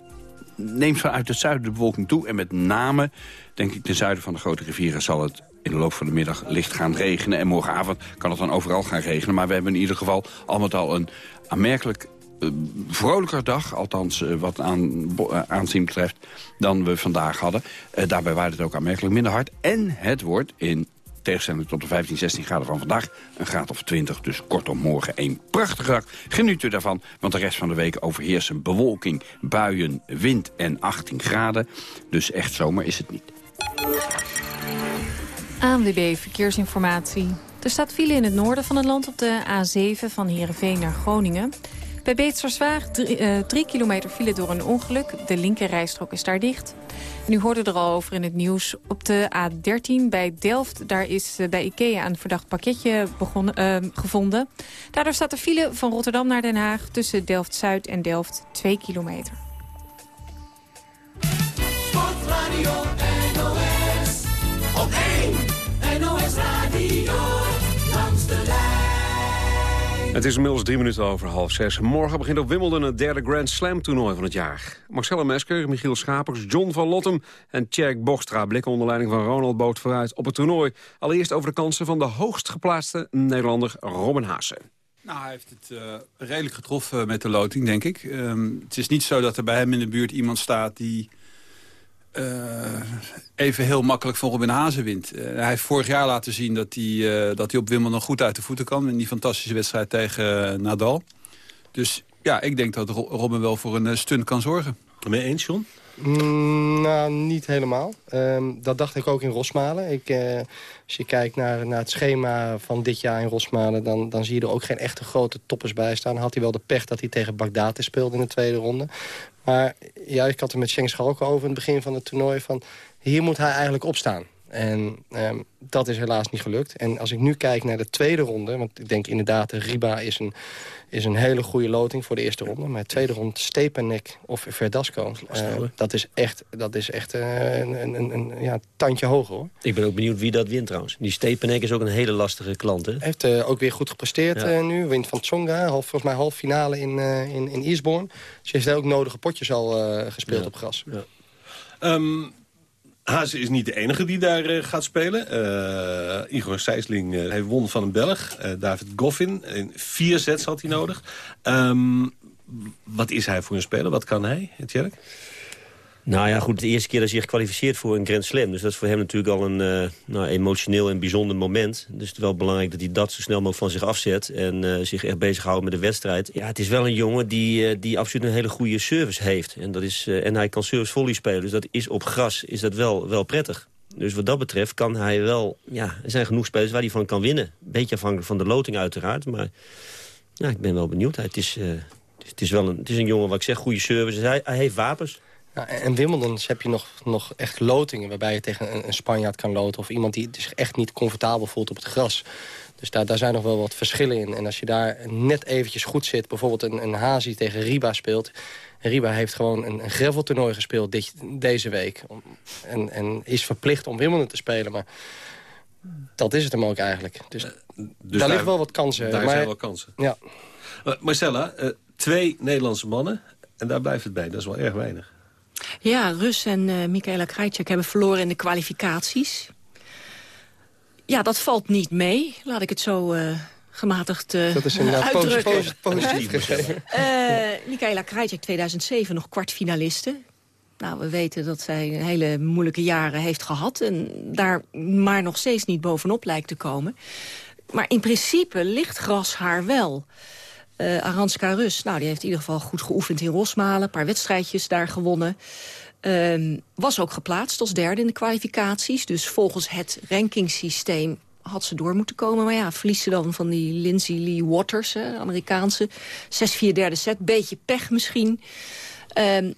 neemt vanuit het zuiden de bewolking toe. En met name, denk ik, ten zuiden van de grote rivieren zal het in de loop van de middag licht gaan regenen. En morgenavond kan het dan overal gaan regenen. Maar we hebben in ieder geval al met al een aanmerkelijk uh, vrolijker dag, althans uh, wat aan, uh, aanzien betreft, dan we vandaag hadden. daarbij waait het ook aanmerkelijk minder hard. En het wordt in tegenstelling tot de 15, 16 graden van vandaag. Een graad of 20, dus kortom morgen een prachtige dag. Geniet u daarvan, want de rest van de week overheersen bewolking, buien, wind en 18 graden. Dus echt zomer is het niet. ANWB Verkeersinformatie. Er staat file in het noorden van het land op de A7 van Heerenveen naar Groningen. Bij Beetserswaag 3 uh, kilometer file door een ongeluk. De linkerrijstrook is daar dicht. En u hoorde er al over in het nieuws. Op de A13 bij Delft, daar is uh, bij Ikea een verdacht pakketje begonnen, uh, gevonden. Daardoor staat de file van Rotterdam naar Den Haag... tussen Delft-Zuid en Delft 2 kilometer. Het is inmiddels drie minuten over half zes. Morgen begint op Wimbledon het derde Grand Slam toernooi van het jaar. Marcella Mesker, Michiel Schapers, John van Lottem en Tjerk Bogstra... blikken onder leiding van Ronald Boot vooruit op het toernooi. Allereerst over de kansen van de hoogst geplaatste Nederlander Robin Haase. Nou, hij heeft het uh, redelijk getroffen met de loting, denk ik. Um, het is niet zo dat er bij hem in de buurt iemand staat die even heel makkelijk van Robin Hazen wint. Uh, hij heeft vorig jaar laten zien dat hij, uh, dat hij op Wimbledon goed uit de voeten kan... in die fantastische wedstrijd tegen Nadal. Dus ja, ik denk dat Robin wel voor een stunt kan zorgen. Ben je eens, John? Mm, nou, niet helemaal. Um, dat dacht ik ook in Rosmalen. Ik, uh, als je kijkt naar, naar het schema van dit jaar in Rosmalen... Dan, dan zie je er ook geen echte grote toppers bij staan. Had hij wel de pech dat hij tegen Bagdad speelde in de tweede ronde. Maar ja, ik had er met Schenk ook over in het begin van het toernooi... van hier moet hij eigenlijk opstaan. En ehm, dat is helaas niet gelukt. En als ik nu kijk naar de tweede ronde... want ik denk inderdaad, Riba is een, is een hele goede loting voor de eerste ronde. Maar de tweede ronde, Stepanek of Verdasco... Uh, dat is echt, dat is echt uh, een, een, een, ja, tandje hoger, hoor. Ik ben ook benieuwd wie dat wint trouwens. Die Stepanek is ook een hele lastige klant, hè? Heeft uh, ook weer goed gepresteerd ja. nu. Wint van Tsonga, half, volgens mij half finale in, in, in Eastbourne. Dus heeft ook nodige potjes al gespeeld ja. op gras. Ja. Um, Hazen is niet de enige die daar uh, gaat spelen. Uh, Igor Sijsling uh, hij won van een Belg, David Goffin. In vier sets had hij nodig. Um, wat is hij voor een speler? Wat kan hij, Tjerk? Nou ja, goed, de eerste keer dat hij zich kwalificeert voor een Grand Slam. Dus dat is voor hem natuurlijk al een uh, nou, emotioneel en bijzonder moment. Dus het is wel belangrijk dat hij dat zo snel mogelijk van zich afzet... en uh, zich echt bezighoudt met de wedstrijd. Ja, het is wel een jongen die, uh, die absoluut een hele goede service heeft. En, dat is, en hij kan service volley spelen, dus dat is op gras is dat wel, wel prettig. Dus wat dat betreft kan hij wel... Ja, er zijn genoeg spelers waar hij van kan winnen. Beetje afhankelijk van de loting uiteraard, maar... Ja, ik ben wel benieuwd. Het is, het is wel een, het is een jongen, wat ik zeg, goede service. Hij, hij heeft wapens. En Wimbledon heb je nog, nog echt lotingen... waarbij je tegen een, een Spanjaard kan loten... of iemand die zich echt niet comfortabel voelt op het gras. Dus daar, daar zijn nog wel wat verschillen in. En als je daar net eventjes goed zit... bijvoorbeeld een, een Hazi tegen Riba speelt... Riba heeft gewoon een, een graveltoernooi gespeeld dit, deze week. En, en is verplicht om Wimbledon te spelen. Maar dat is het hem ook eigenlijk. Dus, uh, dus daar, liggen wel wat kansen. Daar maar, zijn wel kansen. Ja. Uh, Marcella, uh, twee Nederlandse mannen... en daar blijft het bij. Dat is wel erg weinig. Ja, Rus en uh, Michaela Krajcek hebben verloren in de kwalificaties. Ja, dat valt niet mee, laat ik het zo uh, gematigd uh, Dat is inderdaad uitdrukken. positief gegeven. Michaela Krajcek 2007 nog kwartfinaliste. Nou, we weten dat zij hele moeilijke jaren heeft gehad... en daar maar nog steeds niet bovenop lijkt te komen. Maar in principe ligt gras haar wel... Uh, Aranska Rus, nou, die heeft in ieder geval goed geoefend in Rosmalen. Een paar wedstrijdjes daar gewonnen. Uh, was ook geplaatst als derde in de kwalificaties. Dus volgens het rankingssysteem had ze door moeten komen. Maar ja, verliest ze dan van die Lindsay Lee Waters, hè, Amerikaanse. 6-4 derde set, beetje pech misschien. Uh,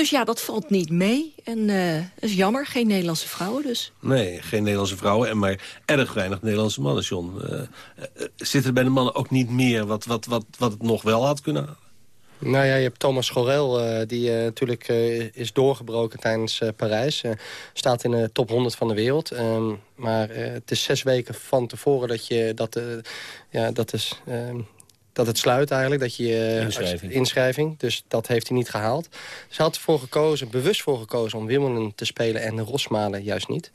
dus ja, dat valt niet mee. En uh, dat is jammer, geen Nederlandse vrouwen dus. Nee, geen Nederlandse vrouwen en maar erg weinig Nederlandse mannen, John. Uh, uh, zit er bij de mannen ook niet meer wat, wat, wat, wat het nog wel had kunnen nou ja, je hebt Thomas uh, die uh, natuurlijk uh, is doorgebroken tijdens Parijs. staat in de top 100 van de wereld. Um, maar het is zes weken van tevoren dat je dat, ja, dat is, um, dat het sluit eigenlijk, dat je inschrijving. inschrijving. Dus dat heeft hij niet gehaald. Ze had ervoor gekozen, bewust voor gekozen om Wimbledon te spelen en de Rosmalen juist niet.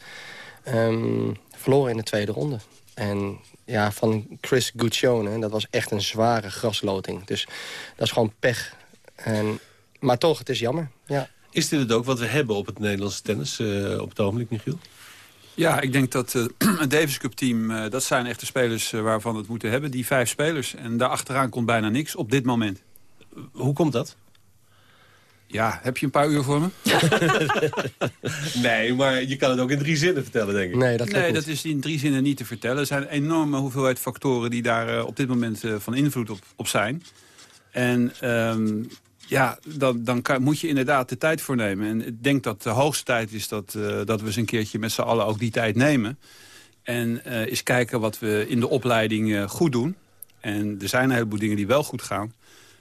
Um, verloren in de tweede ronde. En ja, van Chris Guccione, dat was echt een zware grasloting. Dus dat is gewoon pech. En, maar toch, het is jammer. Ja. Is dit het ook wat we hebben op het Nederlandse tennis uh, op het ogenblik, Michiel? Ja, ik denk dat uh, het Davis Cup team, uh, dat zijn echte spelers uh, waarvan we het moeten hebben. Die vijf spelers. En daar achteraan komt bijna niks op dit moment. Hoe komt dat? Ja, heb je een paar uur voor me? nee, maar je kan het ook in drie zinnen vertellen, denk ik. Nee, dat, nee, dat is in drie zinnen niet te vertellen. Er zijn een enorme hoeveelheid factoren die daar op dit moment van invloed op, op zijn. En um, ja, dan, dan moet je inderdaad de tijd voor nemen. En ik denk dat de hoogste tijd is dat, uh, dat we eens een keertje met z'n allen ook die tijd nemen. En uh, eens kijken wat we in de opleiding uh, goed doen. En er zijn een heleboel dingen die wel goed gaan.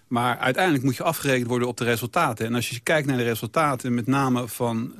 Maar uiteindelijk moet je afgerekend worden op de resultaten. En als je kijkt naar de resultaten, met name van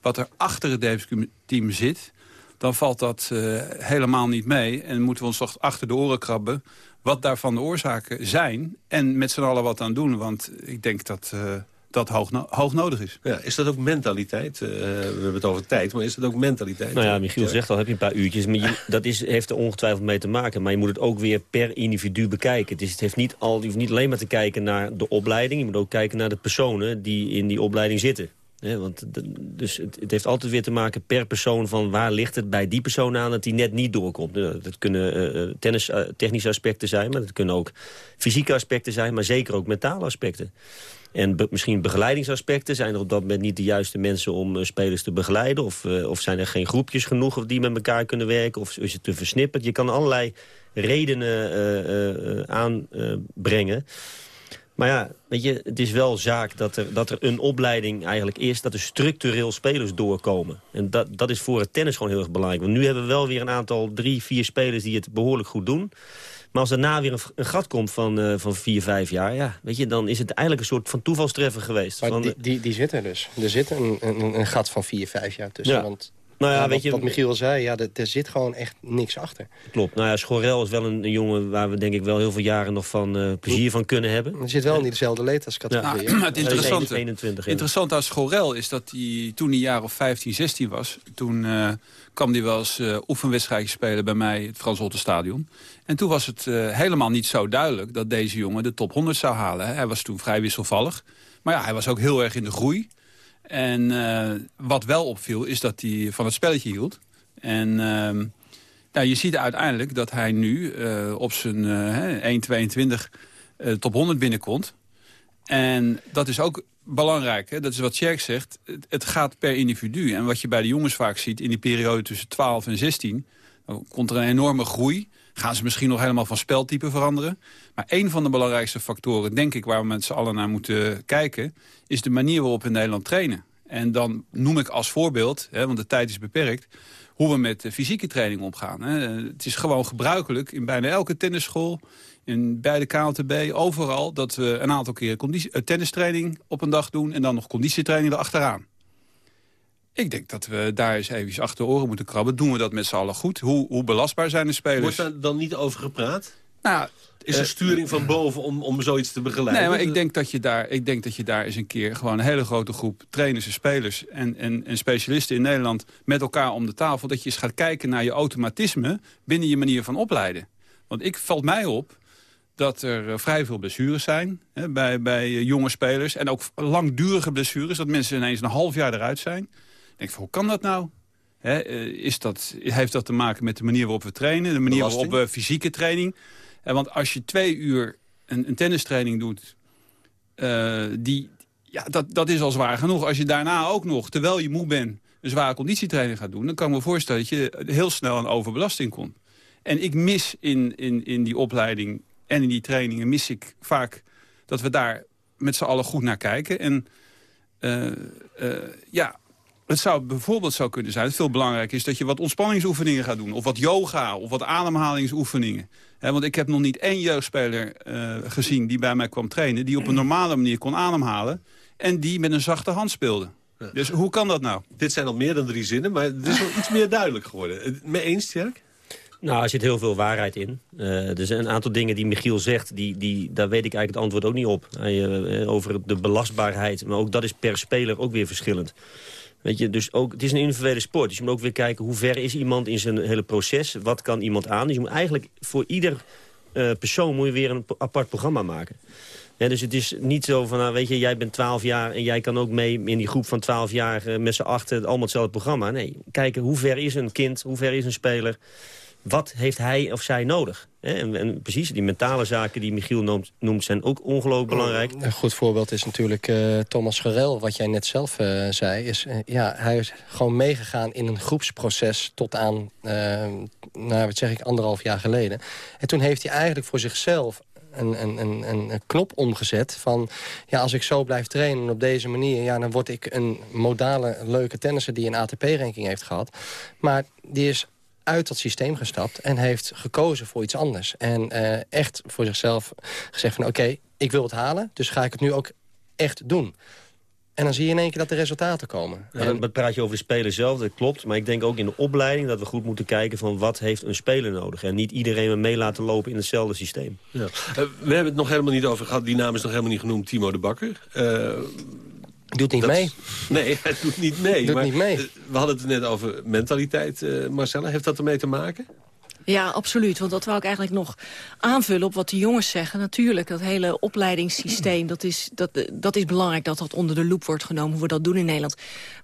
wat er achter het Davis team zit... dan valt dat helemaal niet mee. En moeten we ons toch achter de oren krabben wat daarvan de oorzaken zijn. En met z'n allen wat aan doen. Want ik denk dat uh, dat hoog, no hoog, nodig is. Ja, is dat ook mentaliteit? Uh, we hebben het over tijd, maar is dat ook mentaliteit? Nou ja, Michiel ja. zegt al, heb je een paar uurtjes. Maar je, dat is, heeft er ongetwijfeld mee te maken. Maar je moet het ook weer per individu bekijken. Het, is, het heeft niet al, je hoeft niet alleen maar te kijken naar de opleiding. Je moet ook kijken naar de personen die in die opleiding zitten. Want dus het, het, heeft altijd weer te maken per persoon van waar ligt het bij die persoon aan dat die net niet doorkomt. Dat kunnen uh, tennis, uh, technische aspecten zijn, maar dat kunnen ook fysieke aspecten zijn, maar zeker ook mentale aspecten. En misschien begeleidingsaspecten. Zijn er op dat moment niet de juiste mensen om spelers te begeleiden? Of, of zijn er geen groepjes genoeg die met elkaar kunnen werken? Of is het te versnipperd? Je kan allerlei redenen aanbrengen. Maar ja, weet je, het is wel zaak dat er, dat er een opleiding eigenlijk is... dat er structureel spelers doorkomen. En dat, dat is voor het tennis gewoon heel erg belangrijk. Want nu hebben we wel weer een aantal drie, vier spelers die het behoorlijk goed doen. Maar als daarna weer een, een gat komt van, eh, van vier, vijf jaar... Ja, weet je, dan is het eigenlijk een soort van toevalstreffer geweest. Maar Van, die, die, die zit er dus. Er zit een, een, een gat van vier, vijf jaar tussen. Ja. Want Nou ja, ja, weet wat, je- wat Michiel al zei, ja, er, er zit gewoon echt niks achter. Klopt. Nou ja, Schorel is wel een, een jongen waar we denk ik wel heel veel jaren nog van eh, plezier van kunnen hebben. Er zit wel in dezelfde leeftijdscategorie. Nou, hè? het interessante, 21, ja. interessante aan Schorel is dat hij toen hij jaar of 15, 16 was... toen eh, kwam hij wel eens eh oefenwedstrijdjes spelen bij mij, het Frans Stadion. En toen was het eh, helemaal niet zo duidelijk dat deze jongen de top 100 zou halen. Hij was toen vrij wisselvallig. Maar ja, hij was ook heel erg in de groei. En eh, wat wel opviel is dat hij van het spelletje hield. En ehm, nou, je ziet uiteindelijk dat hij nu eh, op zijn eh 1,22 eh, top 100 binnenkomt. En dat is ook belangrijk. Hè? Dat is wat Sjerk zegt. Het, gaat per individu. En wat je bij de jongens vaak ziet in die periode tussen 12 en 16... dan komt er een enorme groei. Gaan ze misschien nog helemaal van speltype veranderen. Maar een van de belangrijkste factoren, denk ik... waar we met z'n allen naar moeten kijken... is de manier waarop we in Nederland trainen. En dan noem ik als voorbeeld, hè, want de tijd is beperkt... hoe we met fysieke training omgaan. Hè. Het is gewoon gebruikelijk in bijna elke tennisschool... in bij de KLTB, overal... dat we een aantal keren eh, tennistraining op een dag doen... en dan nog conditietraining erachteraan. Ik denk dat we daar eens even achter de oren moeten krabben. Doen we dat met z'n allen goed? Hoe, hoe belastbaar zijn de spelers? Wordt daar dan niet over gepraat? Nou, Is er eh, sturing van boven om, om zoiets te begeleiden? Nee, maar ik denk, dat je daar, ik denk dat je daar eens een keer gewoon een hele grote groep trainers en spelers en, en, en specialisten in Nederland met elkaar om de tafel, dat je eens gaat kijken naar je automatisme binnen je manier van opleiden. Want ik valt mij op dat er eh, vrij veel blessures zijn hè, bij, bij eh, jonge spelers. En ook langdurige blessures, dat mensen ineens een half jaar eruit zijn. Ik denk van, hoe kan dat nou? Eh, is dat, heeft dat te maken met de manier waarop we trainen? De manier Belasting? waarop we fysieke training... En want als je twee uur een, een tennistraining doet... eh, die, ja, dat, dat is al zwaar genoeg. Als je daarna ook nog, terwijl je moe bent... een zware conditietraining gaat doen... dan kan ik me voorstellen dat je heel snel een overbelasting komt. En ik mis in, in, in die opleiding en in die trainingen... mis ik vaak dat we daar met z'n allen goed naar kijken. En eh, eh, ja, het zou bijvoorbeeld zo kunnen zijn, het veel belangrijker is... dat je wat ontspanningsoefeningen gaat doen. Of wat yoga, of wat ademhalingsoefeningen. Hè, want ik heb nog niet één jeugdspeler eh, gezien die bij mij kwam trainen... die op een normale manier kon ademhalen... en die met een zachte hand speelde. Dus hoe kan dat nou? Dit zijn al meer dan drie zinnen, maar het is wel iets meer duidelijk geworden. Het- Mee eens, Tjerk? Nou, er zit heel veel waarheid in. Eh, er zijn een aantal dingen die Michiel zegt, die, die, daar weet ik eigenlijk het antwoord ook niet op. Hij, eh, over de belastbaarheid, maar ook dat is per speler ook weer verschillend. Weet je, dus ook, het is een individuele sport. Dus je moet ook weer kijken hoe ver is iemand in zijn hele proces. Wat kan iemand aan? Dus je moet eigenlijk voor ieder eh, persoon moet je weer een apart programma maken. Dus het is niet zo van, nou, weet je, jij bent 12 jaar... en jij kan ook mee in die groep van 12 jaar eh, met z'n achter allemaal hetzelfde programma. Nee, kijken hoe ver is een kind, hoe ver is een speler... Wat heeft hij of zij nodig? En, en precies, die mentale zaken die Michiel noemt, noemt zijn ook ongelooflijk belangrijk. Een goed voorbeeld is natuurlijk eh, Thomas Gerel, wat jij net zelf eh, zei. Is, eh, ja, hij is gewoon meegegaan in een groepsproces tot aan, nou, wat zeg ik, anderhalf jaar geleden. En toen heeft hij eigenlijk voor zichzelf een, een, een, een een knop omgezet van... ja, als ik zo blijf trainen op deze manier... Ja, dan word ik een modale, leuke tennisser die een ATP-ranking heeft gehad. Maar die is uit dat systeem gestapt en heeft gekozen voor iets anders. En eh, echt voor zichzelf gezegd van oké, ik wil het halen... dus ga ik het nu ook echt doen. En dan zie je in één keer dat de resultaten komen. Ja, dan praat je over de speler zelf, dat klopt. Maar ik denk ook in de opleiding dat we goed moeten kijken... van wat heeft een speler nodig. En niet iedereen mee laten lopen in hetzelfde systeem. Ja. Eh, we hebben het nog helemaal niet over gehad. Die naam is nog helemaal niet genoemd, Timo de Bakker. Eh, Doet niet dat- mee. Nee, hij doet niet mee. Doet maar, niet mee. eh, We hadden het net over mentaliteit, eh Marcella. Heeft dat ermee te maken? Ja, absoluut. Want dat wou ik eigenlijk nog aanvullen op wat de jongens zeggen. Natuurlijk, dat hele opleidingssysteem, dat is, dat, dat is belangrijk dat dat onder de loep wordt genomen, hoe we dat doen in Nederland.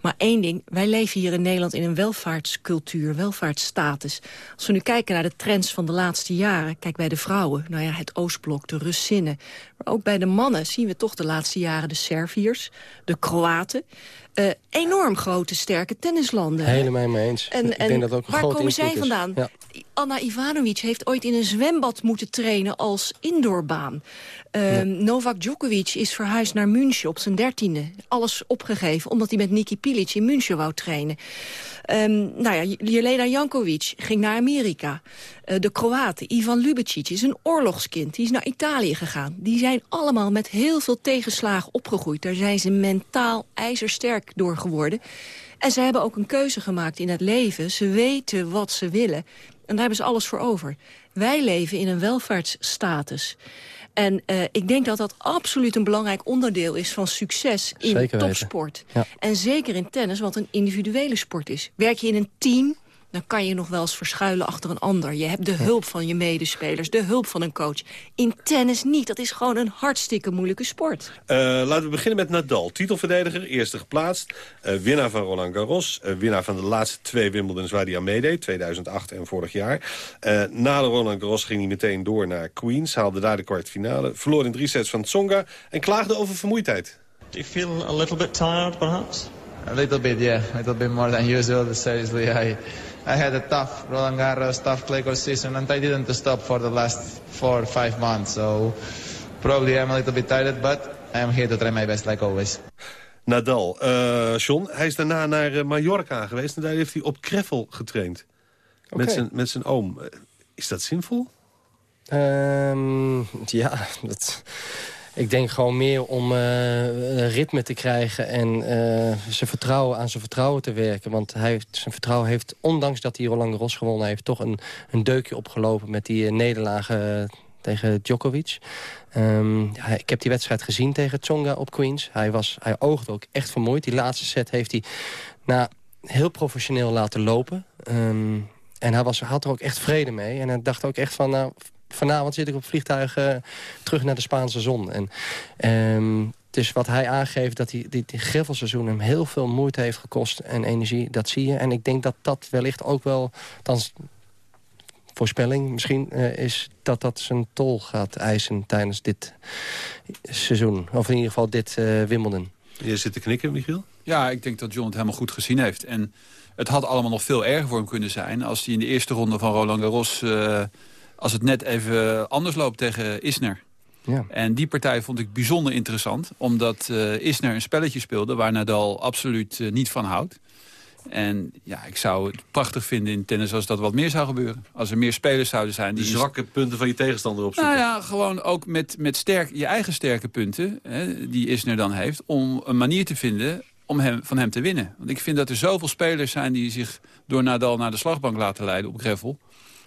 Maar één ding, wij leven hier in Nederland in een welvaartscultuur, welvaartsstatus. Als we nu kijken naar de trends van de laatste jaren, kijk bij de vrouwen, nou ja, het Oostblok, de Russinnen. Maar ook bij de mannen zien we toch de laatste jaren de Serviërs, de Kroaten. Eh, enorm grote, sterke tennislanden. Helemaal mee eens. En, ik en denk dat ook een waar komen zij vandaan? Ja. Anna Ivanovic heeft ooit in een zwembad moeten trainen als indoorbaan. Ehm, Novak Djokovic is verhuisd naar München op zijn dertiende. Alles opgegeven omdat hij met Niki Pilic in München wou trainen. Um, nou ja, Jelena Jankovic ging naar Amerika. Uh, de Kroaten, Ivan Lubicic, is een oorlogskind. Die is naar Italië gegaan. Die zijn allemaal met heel veel tegenslagen opgegroeid. Daar zijn ze mentaal ijzersterk door geworden. En ze hebben ook een keuze gemaakt in het leven. Ze weten wat ze willen. En daar hebben ze alles voor over. Wij leven in een welvaartsstatus. En uh, ik denk dat dat absoluut een belangrijk onderdeel is van succes in topsport. Ja. En zeker in tennis, wat een individuele sport is. Werk je in een team, dan kan je nog wel eens verschuilen achter een ander. Je hebt de hulp van je medespelers, de hulp van een coach. In tennis niet, dat is gewoon een hartstikke moeilijke sport. Uh, laten we beginnen met Nadal. Titelverdediger, eerste geplaatst. Uh, winnaar van Roland Garros. Uh, winnaar van de laatste twee Wimbledons waar hij aan meedeed. 2008 en vorig jaar. na de Roland Garros ging hij meteen door naar Queens. Haalde daar de kwartfinale. Verloor in drie sets van Tsonga. En klaagde over vermoeidheid. Do you feel a little bit tired, perhaps? A little bit, yeah. A little bit more than usual. Seriously, I... I had a tough Roland Garros, tough clay court season, and I didn't stop for the last four or five months. So probably I'm a little bit tired, but I'm here to try my best like always. Nadal, uh, John, hij is daarna naar uh, Mallorca geweest en daar heeft hij op Kreffel getraind. Okay. Met, zijn, met zijn oom. Is dat zinvol? Um, ja, dat... Ik denk gewoon meer om uh, ritme te krijgen en uh, zijn vertrouwen aan zijn vertrouwen te werken. Want hij zijn vertrouwen heeft, ondanks dat hij Roland Garros gewonnen heeft... toch een, een deukje opgelopen met die nederlagen tegen Djokovic. Ja, ik heb die wedstrijd gezien tegen Tsonga op Queens. Hij, was, hij oogde ook echt vermoeid. Die laatste set heeft hij nou, heel professioneel laten lopen. Um, en hij was, had er ook echt vrede mee. En hij dacht ook echt van... Nou, vanavond zit ik op vliegtuig uh, terug naar de Spaanse zon. En, um, dus wat hij aangeeft, dat die, die, die griffelseizoen hem heel veel moeite heeft gekost en energie, dat zie je. En ik denk dat dat wellicht ook wel, dan voorspelling misschien, uh, is dat dat zijn tol gaat eisen tijdens dit seizoen. Of in ieder geval dit uh, Wimbledon. Je zit te knikken, Michiel? Ja, ik denk dat John het helemaal goed gezien heeft. En het had allemaal nog veel erger voor hem kunnen zijn... als hij in de eerste ronde van Roland Garros... Uh, als het net even anders loopt tegen Isner. Ja. En die partij vond ik bijzonder interessant. Omdat uh, Isner een spelletje speelde waar Nadal absoluut uh, niet van houdt. En ja, ik zou het prachtig vinden in tennis als dat wat meer zou gebeuren. Als er meer spelers zouden zijn. Die de zwakke punten van je tegenstander opzoeken. Nou ja, gewoon ook met, met sterk, je eigen sterke punten, hè, die Isner dan heeft... om een manier te vinden om hem, van hem te winnen. Want ik vind dat er zoveel spelers zijn die zich door Nadal naar de slagbank laten leiden op greffel.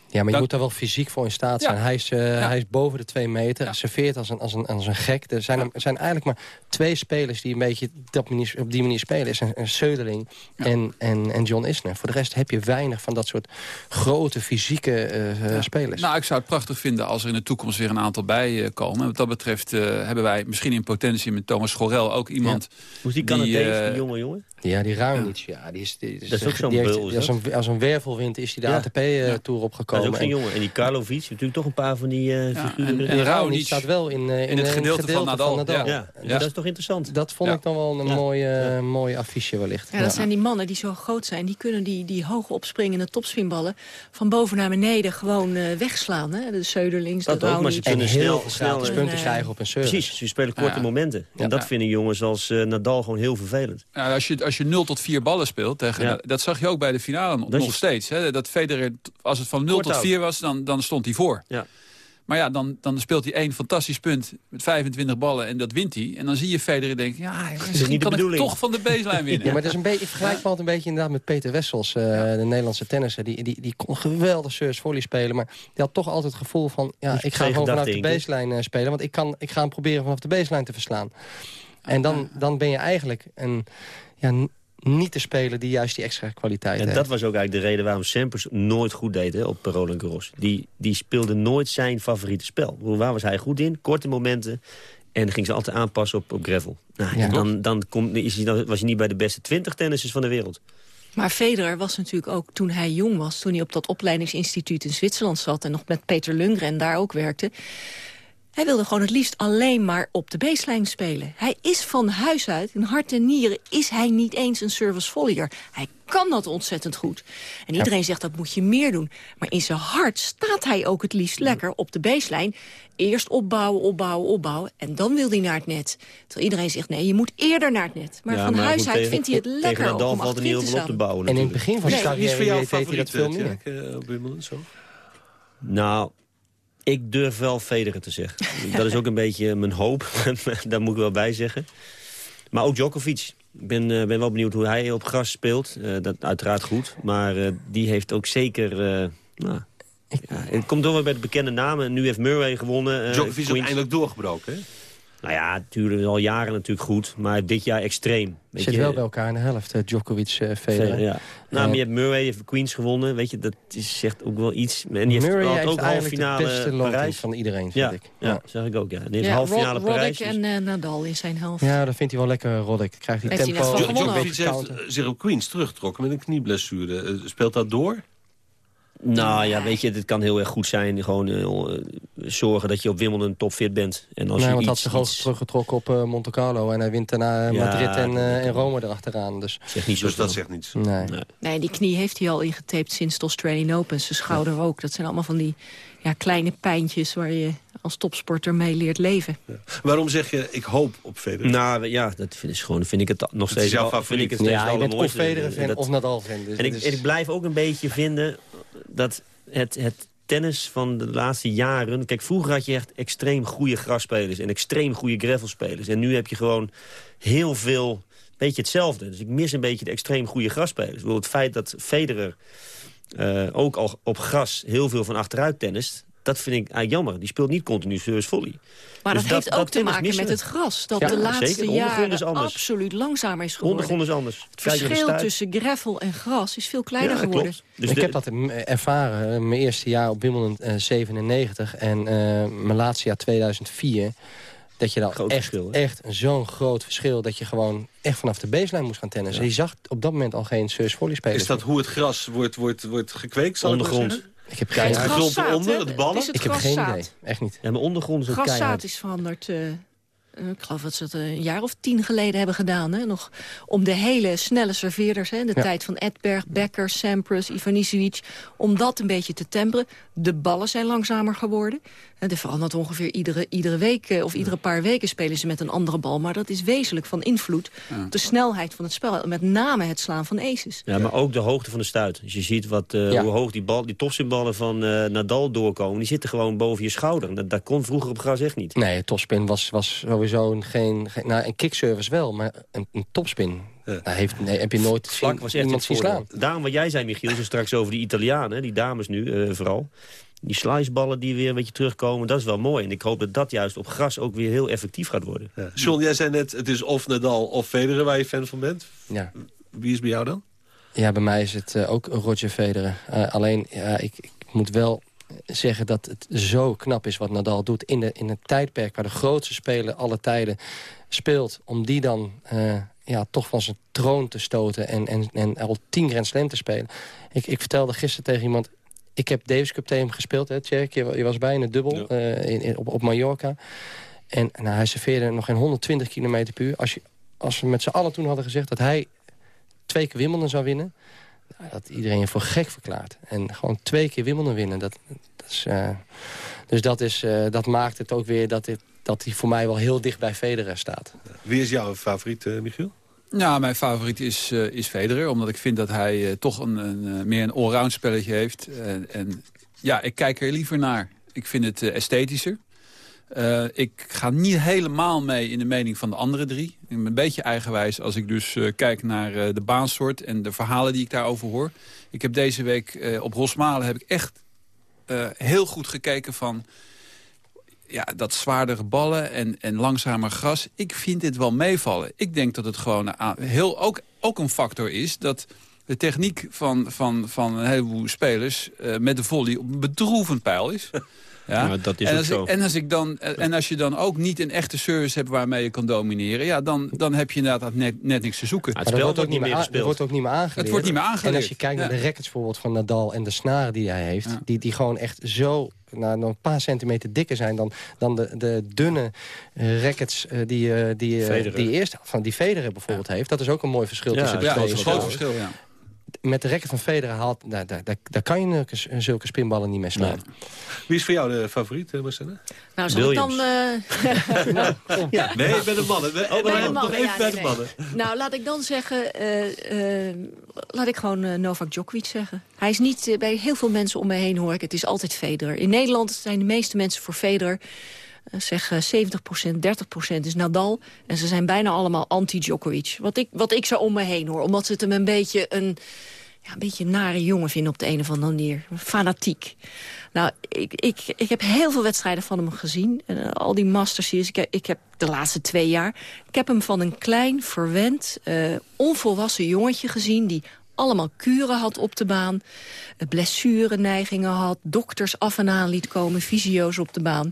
Ja, maar je moet daar wel fysiek voor in staat zijn. Ja. Hij, is, uh, ja. hij is boven de twee meter, ja. serveert als een, als, een, als een gek. Er zijn, er zijn eigenlijk maar twee spelers die een beetje dat manier, op die manier spelen. is een, een Söderling en, en, en John Isner. Voor de rest heb je weinig van dat soort grote fysieke uh, spelers. Nou, ik zou het prachtig vinden als er in de toekomst weer een aantal bij uh, komen. Wat dat betreft uh, hebben wij misschien in potentie met Thomas Schorel ook iemand... Hoe is die Canadees, die jonge jongen? Ja, die Raonic, ja. ja. Die is, die, dat is ook zo'n bul. Als een, als een wervelwind is hij de ja. ATP-tour opgekomen. Dat is ook geen jongen. En die Karlovic, natuurlijk toch een paar van die uh, ja, figuren. En, en Raonic staat wel in, uh, in, in het gedeelte, gedeelte van Nadal. Van Nadal. Ja. Ja. Dat is toch interessant? Dat vond ik dan wel een mooie, mooie affiche wellicht. Ja, dat zijn die mannen die zo groot zijn. Die kunnen die, die hoog opspringende topspinballen van boven naar beneden gewoon uh, wegslaan. Hè? De Söderlings, dat de ook, maar ze kunnen snel, snel punten krijgen op een service. Precies, ze spelen korte momenten. En dat vinden jongens als Nadal gewoon heel vervelend. als je, als je 0 tot 4 ballen speelt, tegen, ja. dat zag je ook bij de finale nog, steeds. Hè? Dat Federer, als het van 0 tot 4 was, dan, dan stond hij voor. Ja. Maar ja, dan, dan speelt hij één fantastisch punt met 25 ballen en dat wint hij. En dan zie je Federer denken, ja, misschien kan ik toch van de baseline winnen. Ja, maar het is een beetje, ik vergelijk me altijd een beetje inderdaad met Peter Wessels, uh, ja. de Nederlandse tennisser. Die, die, die kon geweldig service volley spelen, maar die had toch altijd het gevoel van, ja, ik ga gewoon vanaf de baseline uh, spelen. Want ik, kan, ik ga hem proberen vanaf de baseline te verslaan. En dan, dan ben je eigenlijk een... Ja, niet te spelen die juist die extra kwaliteit en heeft. dat was ook eigenlijk de reden waarom Sampers nooit goed deed hè, op Roland Garros. Die, die speelde nooit zijn favoriete spel. Waar was hij goed in? Korte momenten. En ging ze altijd aanpassen op, op gravel. Nou, ja. dan, dan, kom, is hij, dan was hij niet bij de beste 20 tennissers van de wereld. Maar Federer was natuurlijk ook toen hij jong was... toen hij op dat opleidingsinstituut in Zwitserland zat... en nog met Peter Lundgren daar ook werkte... Hij wilde gewoon het liefst alleen maar op de baseline spelen. Hij is van huis uit, in hart en nieren, is hij niet eens een service volleyer. Hij kan dat ontzettend goed. En iedereen zegt dat moet je meer doen. Maar in zijn hart staat hij ook het liefst lekker op de baseline. Eerst opbouwen, opbouwen, opbouwen. En dan wil hij naar het net. Terwijl iedereen zegt, nee, je moet eerder naar het net. Maar Ja, van maar huis uit tegen- vindt hij het tegen lekker Nadal om valt er niet op te bouwen En in het natuurlijk. begin van zijn Wie is voor jou carrière deed hij dat veel favoriet, meer. Eh, op Wimbledon zo? Nou, ik durf wel Federer te zeggen. dat is ook een beetje mijn hoop. Daar moet ik wel bij zeggen. Maar ook Djokovic. Ik ben, eh, ben wel benieuwd hoe hij op gras speelt. Eh, dat uiteraard goed. Maar eh, die heeft ook zeker... eh, nou, ja, het komt door bij de bekende namen. Nu heeft Murray gewonnen. eh, Djokovic is ook Queens. eindelijk doorgebroken, hè? Nou ja, natuurlijk al jaren natuurlijk goed. Maar dit jaar extreem. Weet Zit je, wel bij elkaar in de helft, eh, Djokovic, eh Federer. Ja. Nou, Eh, maar je hebt Murray, je hebt Queens gewonnen. Weet je, dat is, zegt ook wel iets. En die heeft, Murray had heeft ook halve eigenlijk de finale beste Parijs. van iedereen, vind ja, ik. Ja, Ja. zeg ik ook, ja. Die heeft Ja, halve Rod- finale Parijs. Roddick dus- en eh, Nadal in zijn helft. Ja, dat vindt hij wel lekker, Roddick. Krijgt hij tempo. Djokovic heeft zich op Queens teruggetrokken met een knieblessure. Speelt dat door? Nou ja, weet je, het kan heel erg goed zijn. Gewoon eh, zorgen dat je op Wimbledon topfit bent. En als nee, je want hij had iets, zich ook iets- teruggetrokken op eh, Monte Carlo. En hij wint daarna eh, Ja, Madrid en, eh, Rome erachteraan. Dus, zegt niet Dus dat zegt niets. nee. Nee, die knie heeft hij al ingetaped sinds de Australian Open. Zijn schouder ook. Dat zijn allemaal van die ja, kleine pijntjes waar je als topsporter mee leert leven. Waarom zeg je, ik hoop op Federer? Nou ja, dat vind ik, gewoon, vind ik het nog Het is steeds jouw al- vind ik het steeds Ja, je bent of Dat- of Nadal-fan. Dus en, ik, en ik blijf ook een beetje vinden dat het, het tennis van de laatste jaren... Kijk, vroeger had je echt extreem goede grasspelers... en extreem goede gravelspelers. En nu heb je gewoon heel veel... beetje hetzelfde. Dus ik mis een beetje de extreem goede grasspelers. Ik bedoel, Het feit dat Federer eh, ook al op gras heel veel van achteruit tennist... dat vind ik eigenlijk jammer. Die speelt niet continu service volley. Maar Dus dat, heeft ook te maken met het gras. Dat Ja, de laatste zeker. De ondergrond is jaren anders. absoluut langzamer is geworden. Ondergrond is anders. Het verschil tussen gravel en gras is veel kleiner Ja, geworden. klopt. Dus ik de- heb dat eh, ervaren. eh, Mijn eerste jaar op Wimbledon eh, 97 en eh, mijn laatste jaar 2004. Dat je dan Groot echt, verschil, echt zo'n groot verschil... dat je gewoon echt vanaf de baseline moest gaan tennissen. Je zag op dat moment al geen service volley spelers. Is dat hoe het gras wordt, wordt, wordt gekweekt? Ondergrond. Ik heb geen, grond eronder, hè? de ballen? Het is het ik heb geen graszaad. idee. Echt niet. Ja, maar ondergrond is Graszaad keihard. is veranderd. eh, eh, ik geloof dat ze het een jaar of tien geleden hebben gedaan. Hè? Nog om de hele snelle serveerders, hè? de Ja. tijd van Edberg, Becker, Sampras, Ivanisevic... om dat een beetje te temperen. De ballen zijn langzamer geworden. En er verandert ongeveer iedere, iedere week eh, of iedere paar weken spelen ze met een andere bal. Maar dat is wezenlijk van invloed op de snelheid van het spel. Met name het slaan van aces. Ja, maar ook de hoogte van de stuit. Als je ziet wat, eh, Ja. hoe hoog die, bal, die topspinballen van eh, Nadal doorkomen... die zitten gewoon boven je schouder. Dat, dat kon vroeger op gras echt niet. Nee, topspin was, was sowieso een, geen, geen... Nou, een kickservice wel, maar een, een topspin... Nou, heeft, nee, heb je nooit Vlak zien- was echt iemand zien slaan. Daarom wat jij zei, Michiel, zo straks over die Italianen... die dames nu eh, vooral... Die sliceballen die weer een beetje terugkomen, dat is wel mooi. En ik hoop dat dat juist op gras ook weer heel effectief gaat worden. Ja. John, jij zei net, het is of Nadal of Federer waar je fan van bent. Ja. Wie is bij jou dan? Ja, bij mij is het eh, ook Roger Federer. Eh, alleen, ja, ik, ik moet wel zeggen dat het zo knap is wat Nadal doet... in, de, in het tijdperk waar de grootste speler alle tijden speelt... om die dan eh, ja, toch van zijn troon te stoten en, en, en al tien Grand Slam te spelen. Ik, ik vertelde gisteren tegen iemand... Ik heb Davis Cup tegen hem gespeeld, hè, Tjerk? Je, je was bij in het dubbel eh, in, in- op, op Mallorca. En nou, hij serveerde nog geen 120 km per uur. Als, je, als we met z'n allen toen hadden gezegd dat hij twee keer Wimbledon zou winnen... Nou, dat iedereen je voor gek verklaart. En gewoon twee keer Wimbledon winnen, dat, dat is... eh, dus dat, is, eh, dat maakt het ook weer dat, dit, dat hij voor mij wel heel dicht bij Federer staat. Wie is jouw favoriet, eh, Michiel? Nou, mijn favoriet is, eh, is Federer. Omdat ik vind dat hij eh, toch een, een, eh, meer een allround spelletje heeft. En, en ja, ik kijk er liever naar. Ik vind het esthetischer. Ik ga niet helemaal mee in de mening van de andere drie. Ik ben een beetje eigenwijs als ik dus kijk naar de baansoort... en de verhalen die ik daarover hoor. Ik heb deze week op Rosmalen heb ik echt heel goed gekeken van ja, dat zwaardere ballen en, en langzamer gras. Ik vind dit wel meevallen. Ik denk dat het gewoon aan- heel, ook, ook een factor is... dat de techniek van, van, van een heleboel spelers eh, met de volley op een bedroevend pijl is. Ja? Nou, dat is en, ook als zo. En, als ik dan, en als je dan ook niet een echte service hebt waarmee je kan domineren... Ja, dan, dan heb je inderdaad net, net niks te zoeken. Maar dat wordt ook niet meer dat wordt ook niet meer aangeleerd. Het wordt niet meer aangeleerd. En als je kijkt naar de rackets bijvoorbeeld van Nadal en de snaren die hij heeft... Die, die gewoon echt zo nou, een paar centimeter dikker zijn dan, dan de, de dunne eh, rackets eh, die, eh, die, Federer. die eerst van die Federer bijvoorbeeld heeft. Dat is ook een mooi verschil Ja, tussen de ja, twee. dat is een groot verschil, ja. Met de racket van Federer haalt, daar, daar, daar, daar kan je zulke, zulke spinballen niet mee slaan. Wie is voor jou de favoriet, eh, Marcella? Nou, zal ik dan... eh, ja. Nee, bij de mannen. Nee, bij de nog mannen, even ja, bij nee, de nee. mannen. Nou, laat ik dan zeggen... eh, laat ik gewoon Novak Djokovic zeggen. Hij is niet bij heel veel mensen om me heen, hoor ik. Het is altijd Federer. In Nederland zijn de meeste mensen voor Federer. Eh, zeg eh, 70% 30% is Nadal. En ze zijn bijna allemaal anti-Djokovic. Wat ik, wat ik zo om me heen hoor. Omdat ze het hem een beetje een... Ja, een beetje nare jongen vinden op de een of andere manier. Fanatiek. Nou, ik, ik, ik heb heel veel wedstrijden van hem gezien. En, eh, al die Masters Series. Ik, heb- ik heb de laatste twee jaar... Ik heb hem van een klein, verwend, eh, onvolwassen jongetje gezien... die allemaal kuren had op de baan. eh, Blessureneigingen had. Dokters af en aan liet komen. Fysio's op de baan.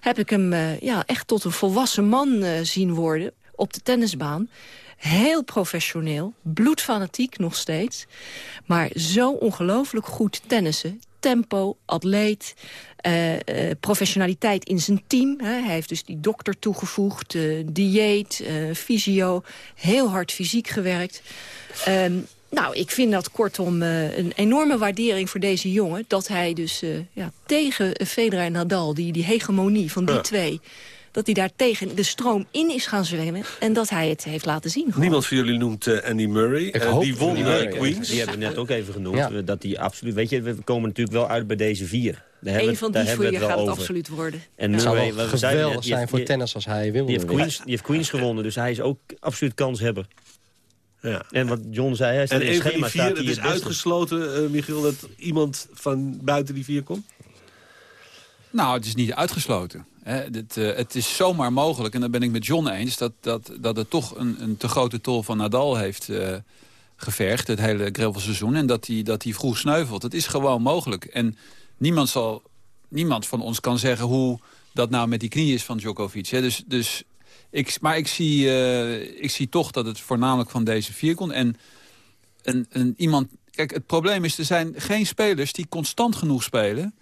Heb ik hem eh, ja, echt tot een volwassen man eh, zien worden. Op de tennisbaan. Heel professioneel, bloedfanatiek nog steeds. Maar zo ongelooflijk goed tennissen. Tempo, atleet, professionaliteit in zijn team. Hè. Hij heeft dus die dokter toegevoegd, dieet, fysio. Heel hard fysiek gewerkt. Ehm, nou, ik vind dat kortom eh, een enorme waardering voor deze jongen. Dat hij dus eh, ja, tegen Federer en Nadal, die, die hegemonie van die Ja. twee... dat hij daar tegen de stroom in is gaan zwemmen. En dat hij het heeft laten zien. gewoon. Niemand van jullie noemt eh, Andy Murray. Hoop die won Murray. Queens. Die hebben we net ook even genoemd. Ja. Dat die absoluut, weet je, we komen natuurlijk wel uit bij deze vier. Daar hebben, Eén van daar die vier gaat het over. absoluut worden. En Het zou wel geweldig zijn voor tennis als hij wil. Die heeft, Queens, die heeft Queens gewonnen, dus hij is ook absoluut kanshebber. Ja. En wat John zei, hij staat En in het een die schema vier, staat het is het uitgesloten, eh, Michiel, dat iemand van buiten die vier komt? Nou, het is niet uitgesloten. Hè. Dit, eh, het is zomaar mogelijk, en daar ben ik met John eens... dat, dat, dat het toch een, een te grote tol van Nadal heeft eh, gevergd... het hele seizoen en dat hij dat hij vroeg sneuvelt. Het is gewoon mogelijk. En niemand, zal, niemand van ons kan zeggen hoe dat nou met die knie is van Djokovic. Hè. Dus, dus ik, maar ik zie, eh, ik zie toch dat het voornamelijk van deze vier komt. En een, een, iemand... Kijk, het probleem is, er zijn geen spelers die constant genoeg spelen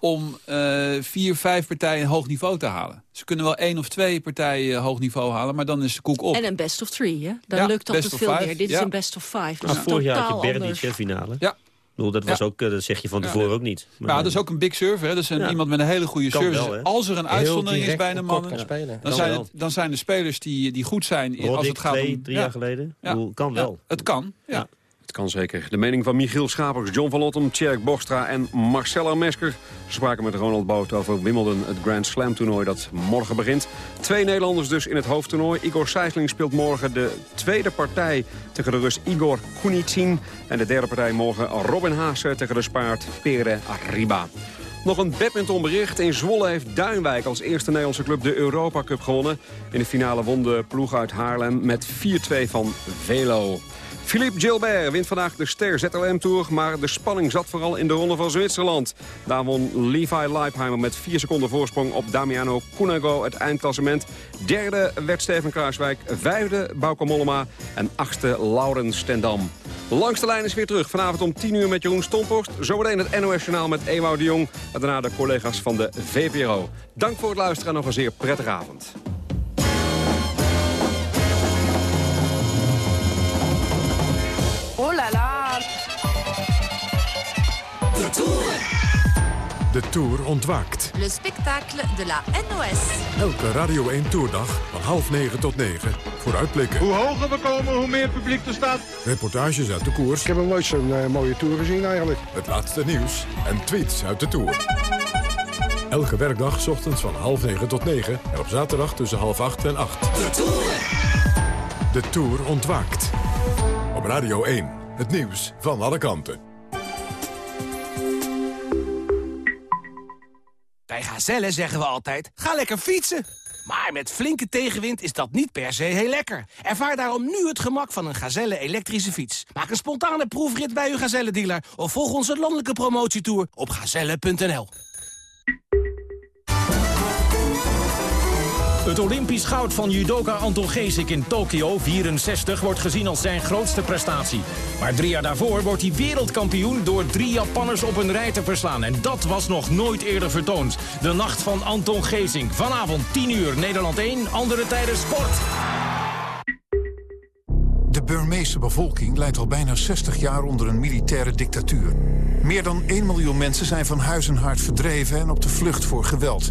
om eh, vier, vijf partijen hoog niveau te halen. Ze kunnen wel één of twee partijen hoog niveau halen, maar dan is de koek op. En een best of three, hè? Dan Ja, lukt dat veel five, meer. Dit ja. is een best of five. Dus Nou, vorig jaar had je Berdic, hè, finale. Ja. Bedoel, dat, was Ja. ook, eh, dat zeg je van Ja. tevoren ook niet. Maar, Ja, dat is ook een big server. Hè? Dat is een, Ja. iemand met een hele goede Kan service. wel? Als er een uitzondering is bij de en kort mannen... Dan Kan zijn, het, dan zijn er spelers die, die goed zijn als het gaat twee, om... drie ja. jaar geleden. Bedoel, kan Ja, wel. het kan, ja. Het kan zeker. De mening van Michiel Schapers, John van Lottem, Tjerk Bogstra en Marcella Mesker. Ze spraken met Ronald Boot over Wimbledon, het Grand Slam toernooi dat morgen begint. Twee Nederlanders dus in het hoofdtoernooi. Igor Sijsling speelt morgen de tweede partij tegen de Rus Igor Kunitsin. En de derde partij morgen Robin Haase tegen de Spaard Pere Arriba. Nog een badmintonbericht. In Zwolle heeft Duinwijk als eerste Nederlandse club de Europa Cup gewonnen. In de finale won de ploeg uit Haarlem met 4-2 van Velo. Philippe Gilbert wint vandaag de Ster ZLM Tour, maar de spanning zat vooral in de ronde van Zwitserland. Daar won Levi Leipheimer met 4 seconden voorsprong op Damiano Cunego het eindklassement. Derde werd Steven Kruiswijk, vijfde Bauke Mollema en achtste Laurens Stendam. Langs de lijn is weer terug. Vanavond om 10 uur met Jeroen Stomphorst. Zometeen het NOS Journaal met Ewout de Jong. En daarna de collega's van de VPRO. Dank voor het luisteren en nog een zeer prettige avond. De Tour. De Tour ontwaakt. Le spectacle de la NOS. Elke Radio 1 Tourdag van half negen tot negen. Vooruitblikken. Hoe hoger we komen, hoe meer publiek er staat. Reportages uit de koers. Ik heb nog nooit zo'n eh, mooie Tour gezien eigenlijk. Het laatste nieuws en tweets uit de Tour. Elke werkdag 's ochtends van half negen tot negen. En op zaterdag tussen half acht en acht. De Tour. De Tour ontwaakt. Op Radio 1. Het nieuws van alle kanten. Bij Gazelle zeggen we altijd, ga lekker fietsen. Maar met flinke tegenwind is dat niet per se heel lekker. Ervaar daarom nu het gemak van een Gazelle elektrische fiets. Maak een spontane proefrit bij uw Gazelle-dealer... of volg onze landelijke promotietour op gazelle.nl. Het Olympisch goud van judoka Anton Geesik in Tokio 64 wordt gezien als zijn grootste prestatie. Maar drie jaar daarvoor wordt hij wereldkampioen door drie Japanners op een rij te verslaan. En dat was nog nooit eerder vertoond. De nacht van Anton Geesink. Vanavond 10 uur Nederland 1, andere tijden sport. De Burmeese bevolking leidt al bijna 60 jaar onder een militaire dictatuur. Meer dan 1 miljoen mensen zijn van huis en hart verdreven en op de vlucht voor geweld.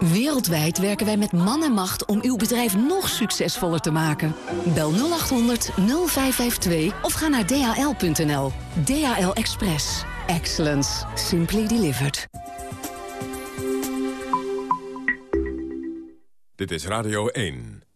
Wereldwijd werken wij met man en macht om uw bedrijf nog succesvoller te maken. Bel 0800 0552 of ga naar dhl.nl. DHL Express. Excellence. Simply delivered. Dit is Radio 1.